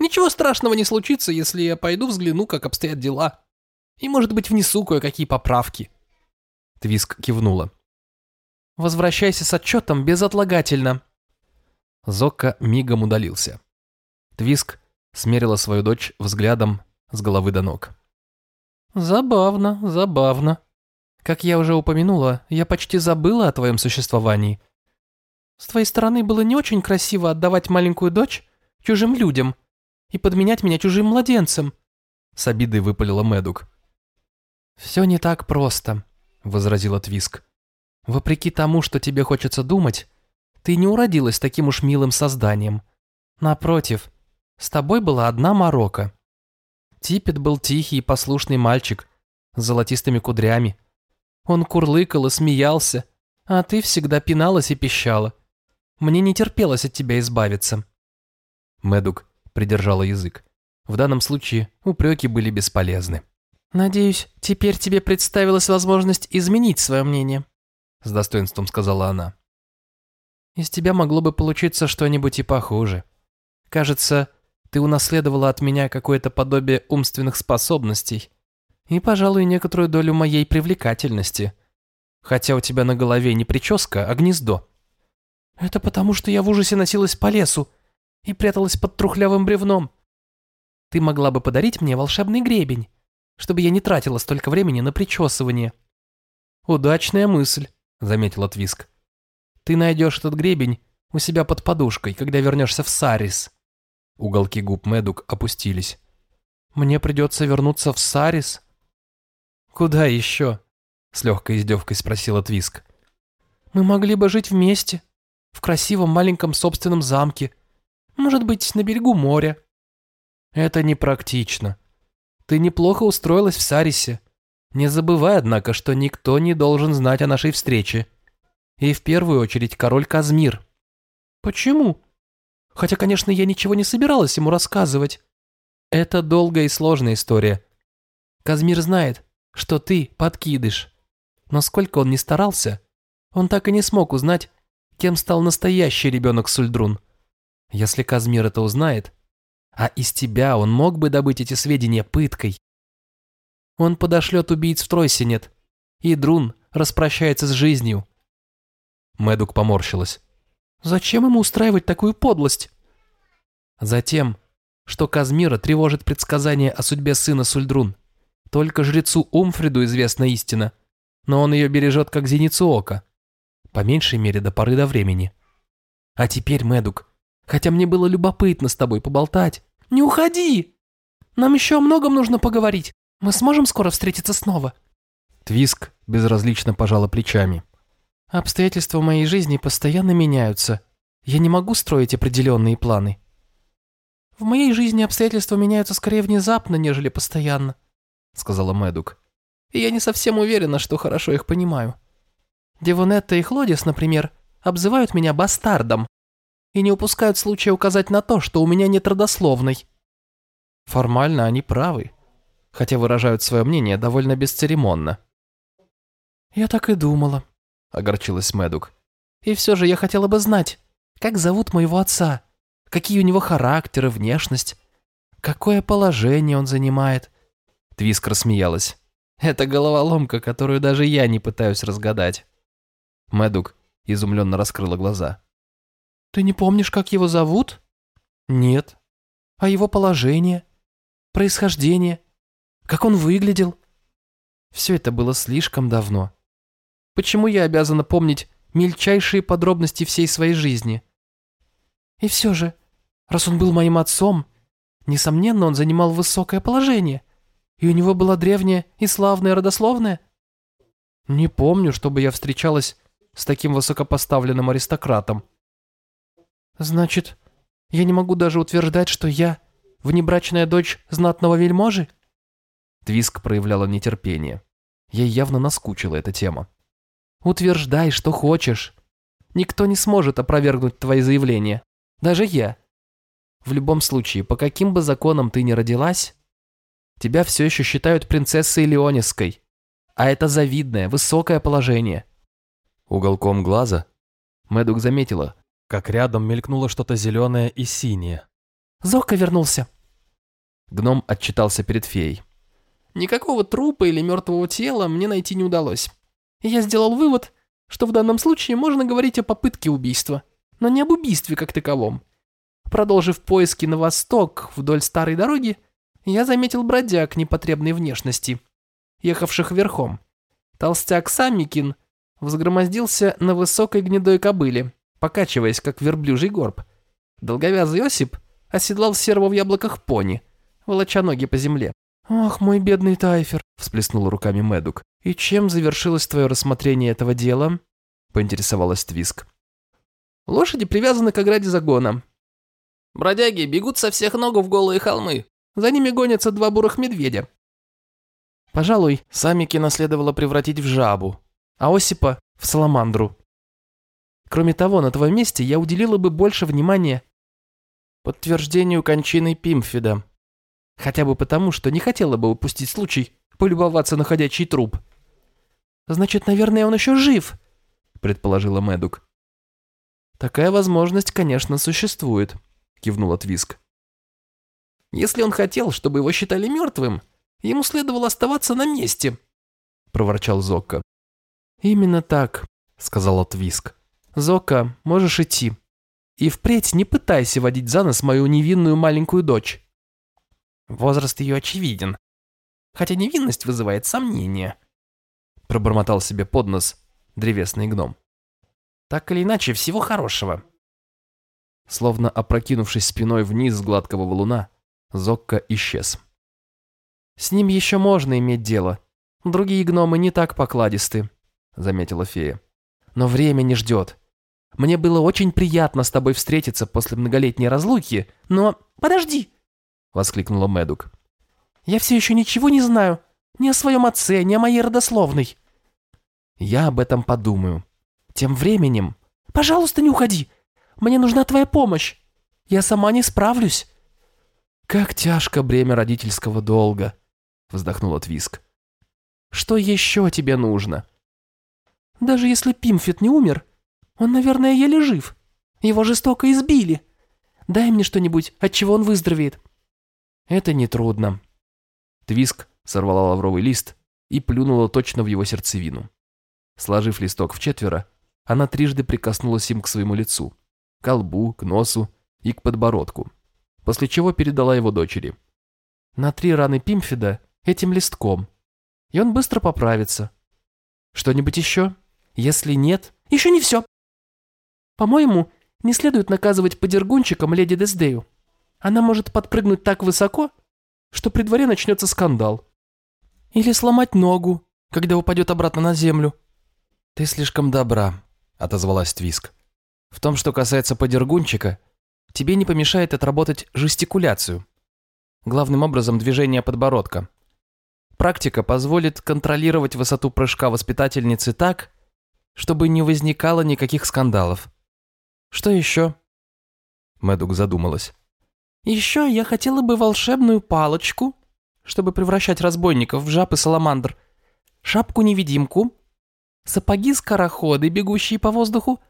Ничего страшного не случится, если я пойду взгляну, как обстоят дела. И, может быть, внесу кое-какие поправки. Твиск кивнула. Возвращайся с отчетом безотлагательно. Зокка мигом удалился. Твиск смерила свою дочь взглядом с головы до ног. Забавно, забавно. Как я уже упомянула, я почти забыла о твоем существовании. С твоей стороны было не очень красиво отдавать маленькую дочь чужим людям и подменять меня чужим младенцем. С обидой выпалила Медук. «Все не так просто», — возразила Твиск. «Вопреки тому, что тебе хочется думать, ты не уродилась таким уж милым созданием. Напротив, с тобой была одна морока. Типет был тихий и послушный мальчик с золотистыми кудрями. Он курлыкал и смеялся, а ты всегда пиналась и пищала. Мне не терпелось от тебя избавиться». Медук придержала язык. В данном случае упреки были бесполезны. «Надеюсь, теперь тебе представилась возможность изменить свое мнение», с достоинством сказала она. «Из тебя могло бы получиться что-нибудь и похуже. Кажется, ты унаследовала от меня какое-то подобие умственных способностей и, пожалуй, некоторую долю моей привлекательности. Хотя у тебя на голове не прическа, а гнездо. Это потому, что я в ужасе носилась по лесу и пряталась под трухлявым бревном. Ты могла бы подарить мне волшебный гребень, чтобы я не тратила столько времени на причесывание. Удачная мысль, заметила Твиск. Ты найдешь этот гребень у себя под подушкой, когда вернешься в Сарис. Уголки губ Медук опустились. Мне придется вернуться в Сарис? Куда еще? С легкой издевкой спросила Твиск. Мы могли бы жить вместе, в красивом маленьком собственном замке. Может быть, на берегу моря. Это непрактично. Ты неплохо устроилась в Сарисе. Не забывай, однако, что никто не должен знать о нашей встрече. И в первую очередь король Казмир. Почему? Хотя, конечно, я ничего не собиралась ему рассказывать. Это долгая и сложная история. Казмир знает, что ты подкидыш. Но сколько он ни старался, он так и не смог узнать, кем стал настоящий ребенок Сульдрун. Если Казмир это узнает, а из тебя он мог бы добыть эти сведения пыткой. Он подошлет убийц в Тройсинет, и Друн распрощается с жизнью. Мэдук поморщилась. Зачем ему устраивать такую подлость? Затем, что Казмира тревожит предсказание о судьбе сына Сульдрун. Только жрецу Умфриду известна истина, но он ее бережет как зеницу ока. По меньшей мере до поры до времени. А теперь, Мэдук, хотя мне было любопытно с тобой поболтать, не уходи! Нам еще о многом нужно поговорить. Мы сможем скоро встретиться снова?» Твиск безразлично пожала плечами. «Обстоятельства моей жизни постоянно меняются. Я не могу строить определенные планы. В моей жизни обстоятельства меняются скорее внезапно, нежели постоянно», сказала Мэдук. «И я не совсем уверена, что хорошо их понимаю. Девонетта и Хлодис, например, обзывают меня бастардом и не упускают случая указать на то, что у меня нет родословной. Формально они правы, хотя выражают свое мнение довольно бесцеремонно. «Я так и думала», — огорчилась Мэдук. «И все же я хотела бы знать, как зовут моего отца, какие у него характер и внешность, какое положение он занимает». Твиск рассмеялась. «Это головоломка, которую даже я не пытаюсь разгадать». Мэдук изумленно раскрыла глаза. «Ты не помнишь, как его зовут?» «Нет». «А его положение? Происхождение? Как он выглядел?» Все это было слишком давно. Почему я обязана помнить мельчайшие подробности всей своей жизни? И все же, раз он был моим отцом, несомненно, он занимал высокое положение, и у него была древняя и славная родословная. Не помню, чтобы я встречалась с таким высокопоставленным аристократом. Значит, я не могу даже утверждать, что я внебрачная дочь знатного вельможи? Твиск проявляла нетерпение. Ей явно наскучила эта тема. Утверждай, что хочешь. Никто не сможет опровергнуть твои заявления. Даже я. В любом случае, по каким бы законам ты ни родилась, тебя все еще считают принцессой Леонисской. А это завидное, высокое положение. Уголком глаза Мэдук заметила. как рядом мелькнуло что-то зеленое и синее. Зока вернулся. Гном отчитался перед феей. Никакого трупа или мертвого тела мне найти не удалось. Я сделал вывод, что в данном случае можно говорить о попытке убийства, но не об убийстве как таковом. Продолжив поиски на восток вдоль старой дороги, я заметил бродяг непотребной внешности, ехавших верхом. Толстяк Самикин взгромоздился на высокой гнедой кобыле, покачиваясь, как верблюжий горб. Долговязый Осип оседлал серого в яблоках пони, волоча ноги по земле. «Ох, мой бедный Тайфер!» – всплеснула руками Мэдук. «И чем завершилось твое рассмотрение этого дела?» – поинтересовалась Твиск. «Лошади привязаны к ограде загона. Бродяги бегут со всех ног в голые холмы. За ними гонятся два бурых медведя. Пожалуй, Самики наследовало превратить в жабу, а Осипа – в саламандру. Кроме того, на твоем месте я уделила бы больше внимания подтверждению кончины Пимфида. Хотя бы потому, что не хотела бы упустить случай полюбоваться на ходячий труп. «Значит, наверное, он еще жив», — предположила Мэдук. «Такая возможность, конечно, существует», — кивнула Твиск. «Если он хотел, чтобы его считали мертвым, ему следовало оставаться на месте», — проворчал Зокка. «Именно так», — сказала Твиск. «Зокка, можешь идти. И впредь не пытайся водить за нос мою невинную маленькую дочь». Возраст ее очевиден, хотя невинность вызывает сомнения. Пробормотал себе под нос древесный гном. Так или иначе, всего хорошего. Словно опрокинувшись спиной вниз с гладкого валуна, Зокка исчез. «С ним еще можно иметь дело. Другие гномы не так покладисты», — заметила фея. «Но время не ждет. Мне было очень приятно с тобой встретиться после многолетней разлуки, но... Подожди!» — воскликнула Мэдук. «Я все еще ничего не знаю. Ни о своем отце, ни о моей родословной». «Я об этом подумаю. Тем временем...» «Пожалуйста, не уходи. Мне нужна твоя помощь. Я сама не справлюсь». «Как тяжко бремя родительского долга», — вздохнула Твиск. «Что еще тебе нужно?» «Даже если Пимфит не умер, он, наверное, еле жив. Его жестоко избили. Дай мне что-нибудь, от чего он выздоровеет». «Это нетрудно». Твиск сорвала лавровый лист и плюнула точно в его сердцевину. Сложив листок в четверо, она трижды прикоснулась им к своему лицу, к колбу, к носу и к подбородку, после чего передала его дочери. На три раны Пимфида этим листком, и он быстро поправится. Что-нибудь еще? Если нет, еще не все. По-моему, не следует наказывать подергунчиком леди Дездею. Она может подпрыгнуть так высоко, что при дворе начнется скандал. Или сломать ногу, когда упадет обратно на землю. «Ты слишком добра», — отозвалась Твиск. «В том, что касается подергунчика, тебе не помешает отработать жестикуляцию. Главным образом движение подбородка. Практика позволит контролировать высоту прыжка воспитательницы так, чтобы не возникало никаких скандалов. Что еще?» Мэдук задумалась. Еще я хотела бы волшебную палочку, чтобы превращать разбойников в жаб и саламандр, шапку-невидимку, сапоги-скороходы, бегущие по воздуху,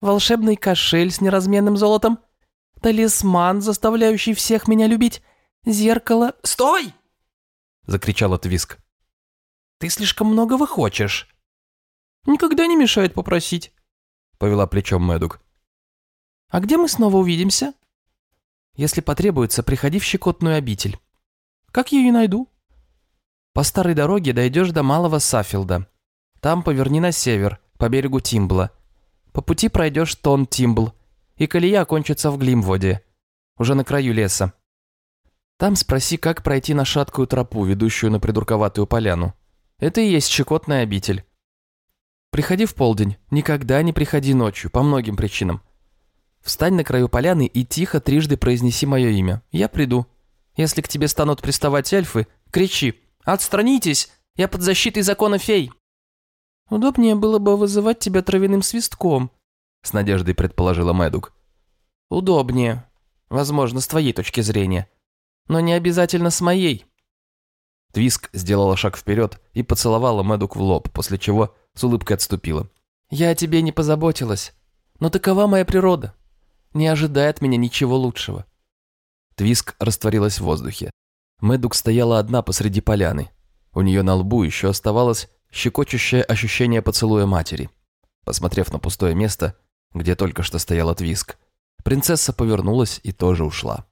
волшебный кошель с неразменным золотом, талисман, заставляющий всех меня любить, зеркало... «Стой!» — закричала Твиск. «Ты слишком многого хочешь». «Никогда не мешает попросить», — повела плечом Мэдук. «А где мы снова увидимся?» Если потребуется, приходи в щекотную обитель. Как ее найду? По старой дороге дойдешь до Малого Сафилда. Там поверни на север, по берегу Тимбла. По пути пройдешь Тон Тимбл, и колея окончится в Глимводе, уже на краю леса. Там спроси, как пройти на шаткую тропу, ведущую на придурковатую поляну. Это и есть щекотная обитель. Приходи в полдень, никогда не приходи ночью, по многим причинам. Встань на краю поляны и тихо трижды произнеси мое имя. Я приду. Если к тебе станут приставать эльфы, кричи «Отстранитесь! Я под защитой закона фей!» Удобнее было бы вызывать тебя травяным свистком, с надеждой предположила Мэдук. Удобнее. Возможно, с твоей точки зрения. Но не обязательно с моей. Твиск сделала шаг вперед и поцеловала Мэдук в лоб, после чего с улыбкой отступила. «Я о тебе не позаботилась, но такова моя природа. Не ожидай от меня ничего лучшего». Твиск растворилась в воздухе. Мэдук стояла одна посреди поляны. У нее на лбу еще оставалось щекочущее ощущение поцелуя матери. Посмотрев на пустое место, где только что стояла Твиск, принцесса повернулась и тоже ушла.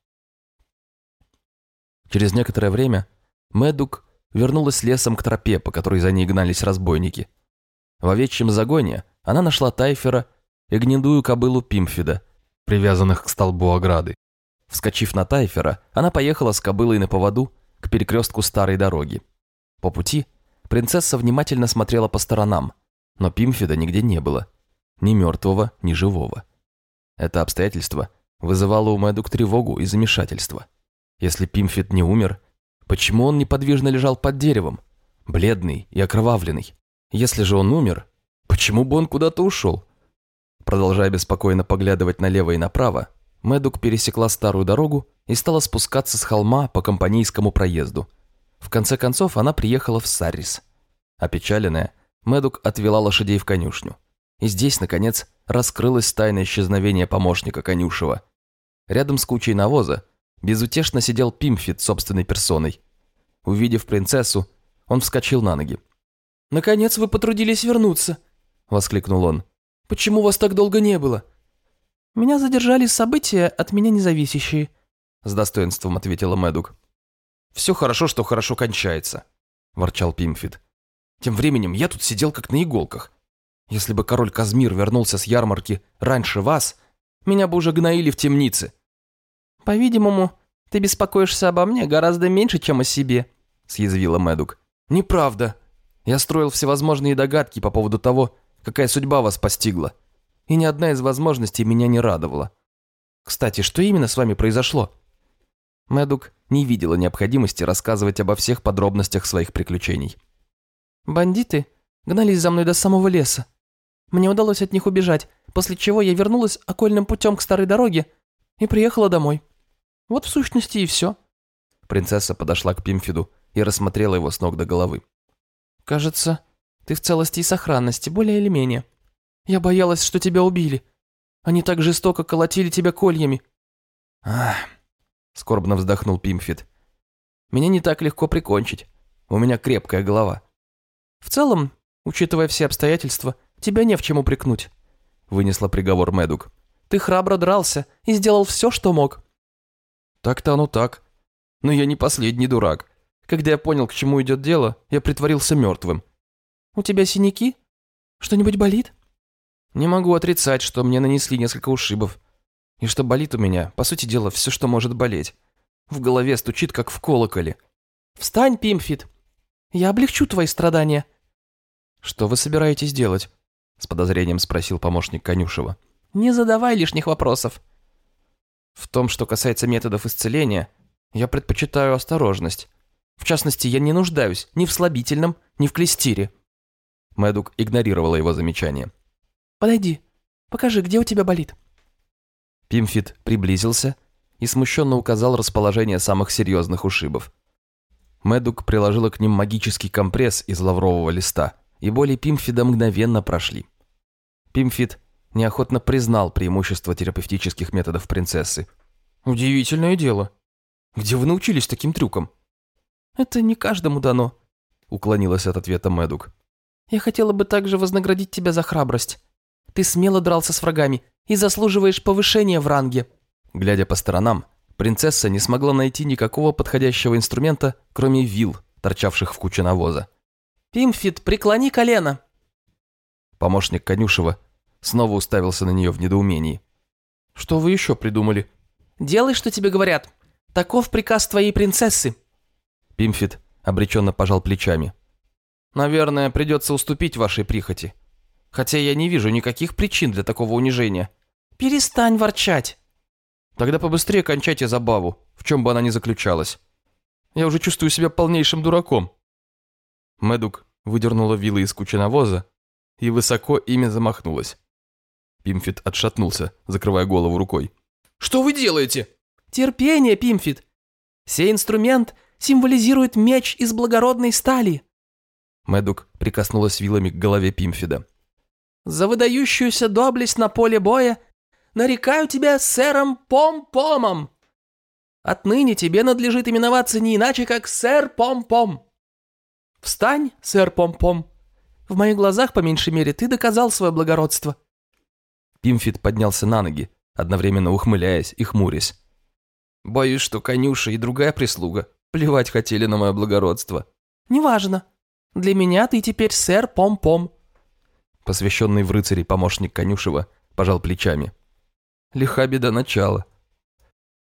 Через некоторое время Мэдук вернулась лесом к тропе, по которой за ней гнались разбойники. В овечьем загоне она нашла Тайфера и гнедую кобылу Пимфида, привязанных к столбу ограды. Вскочив на Тайфера, она поехала с кобылой на поводу к перекрестку старой дороги. По пути принцесса внимательно смотрела по сторонам, но Пимфида нигде не было. Ни мертвого, ни живого. Это обстоятельство вызывало у Мэдук тревогу и замешательство. Если Пимфид не умер, почему он неподвижно лежал под деревом, бледный и окровавленный? Если же он умер, почему бы он куда-то ушел? Продолжая беспокойно поглядывать налево и направо, Мэдук пересекла старую дорогу и стала спускаться с холма по компанейскому проезду. В конце концов она приехала в Саррис. Опечаленная, Мэдук отвела лошадей в конюшню. И здесь, наконец, раскрылось тайное исчезновение помощника конюшева. Рядом с кучей навоза безутешно сидел Пимфит собственной персоной. Увидев принцессу, он вскочил на ноги. «Наконец вы потрудились вернуться!» – воскликнул он. «Почему вас так долго не было?» «Меня задержали события, от меня независящие», – с достоинством ответила Мэдук. «Все хорошо, что хорошо кончается», – ворчал Пимфит. «Тем временем я тут сидел как на иголках. Если бы король Казмир вернулся с ярмарки раньше вас, меня бы уже гноили в темнице». «По-видимому, ты беспокоишься обо мне гораздо меньше, чем о себе», – съязвила Мэдук. «Неправда. Я строил всевозможные догадки по поводу того, какая судьба вас постигла, и ни одна из возможностей меня не радовала. Кстати, что именно с вами произошло?» Мэдук не видела необходимости рассказывать обо всех подробностях своих приключений. «Бандиты гнались за мной до самого леса. Мне удалось от них убежать, после чего я вернулась окольным путем к старой дороге и приехала домой. Вот в сущности и все». Принцесса подошла к Пимфиду и рассмотрела его с ног до головы. «Кажется, ты в целости и сохранности, более или менее. Я боялась, что тебя убили. Они так жестоко колотили тебя кольями». «Ах», — скорбно вздохнул Пимфит. «Меня не так легко прикончить. У меня крепкая голова». «В целом, учитывая все обстоятельства, тебя не в чем упрекнуть», — вынесла приговор Мэдук. «Ты храбро дрался и сделал все, что мог». «Так-то оно так. Но я не последний дурак. Когда я понял, к чему идет дело, я притворился мертвым. «У тебя синяки? Что-нибудь болит?» «Не могу отрицать, что мне нанесли несколько ушибов. И что болит у меня, по сути дела, все, что может болеть. В голове стучит, как в колоколе». «Встань, Пимфит! Я облегчу твои страдания». «Что вы собираетесь делать?» С подозрением спросил помощник Конюшева. «Не задавай лишних вопросов». «В том, что касается методов исцеления, я предпочитаю осторожность. В частности, я не нуждаюсь ни в слабительном, ни в клестире». Мэдук игнорировала его замечание. «Подойди, покажи, где у тебя болит». Пимфит приблизился и смущенно указал расположение самых серьезных ушибов. Мэдук приложила к ним магический компресс из лаврового листа, и боли Пимфида мгновенно прошли. Пимфит неохотно признал преимущество терапевтических методов принцессы. «Удивительное дело. Где вы научились таким трюкам?» «Это не каждому дано», — уклонилась от ответа Мэдук. «Я хотела бы также вознаградить тебя за храбрость. Ты смело дрался с врагами и заслуживаешь повышения в ранге». Глядя по сторонам, принцесса не смогла найти никакого подходящего инструмента, кроме вил, торчавших в куче навоза. «Пимфит, преклони колено!» Помощник Конюшева снова уставился на нее в недоумении. «Что вы еще придумали?» «Делай, что тебе говорят. Таков приказ твоей принцессы». Пимфит обреченно пожал плечами. «Наверное, придется уступить вашей прихоти. Хотя я не вижу никаких причин для такого унижения». «Перестань ворчать». «Тогда побыстрее кончайте забаву, в чем бы она ни заключалась. Я уже чувствую себя полнейшим дураком». Медук выдернула вилы из кучи навоза и высоко ими замахнулась. Пимфит отшатнулся, закрывая голову рукой. Что вы делаете?» Терпение, Пимфит. Сей инструмент символизирует меч из благородной стали. Мэдук прикоснулась вилами к голове Пимфида. За выдающуюся доблесть на поле боя нарекаю тебя сэром Пом-Помом. Отныне тебе надлежит именоваться не иначе, как сэр Пом-Пом. Встань, сэр Пом-Пом. В моих глазах, по меньшей мере, ты доказал свое благородство. Пимфит поднялся на ноги, одновременно ухмыляясь и хмурясь. Боюсь, что конюша и другая прислуга плевать хотели на мое благородство. Неважно. Для меня ты теперь сэр Пом-Пом. Посвященный в рыцари помощник Конюшева пожал плечами. Лиха беда начала.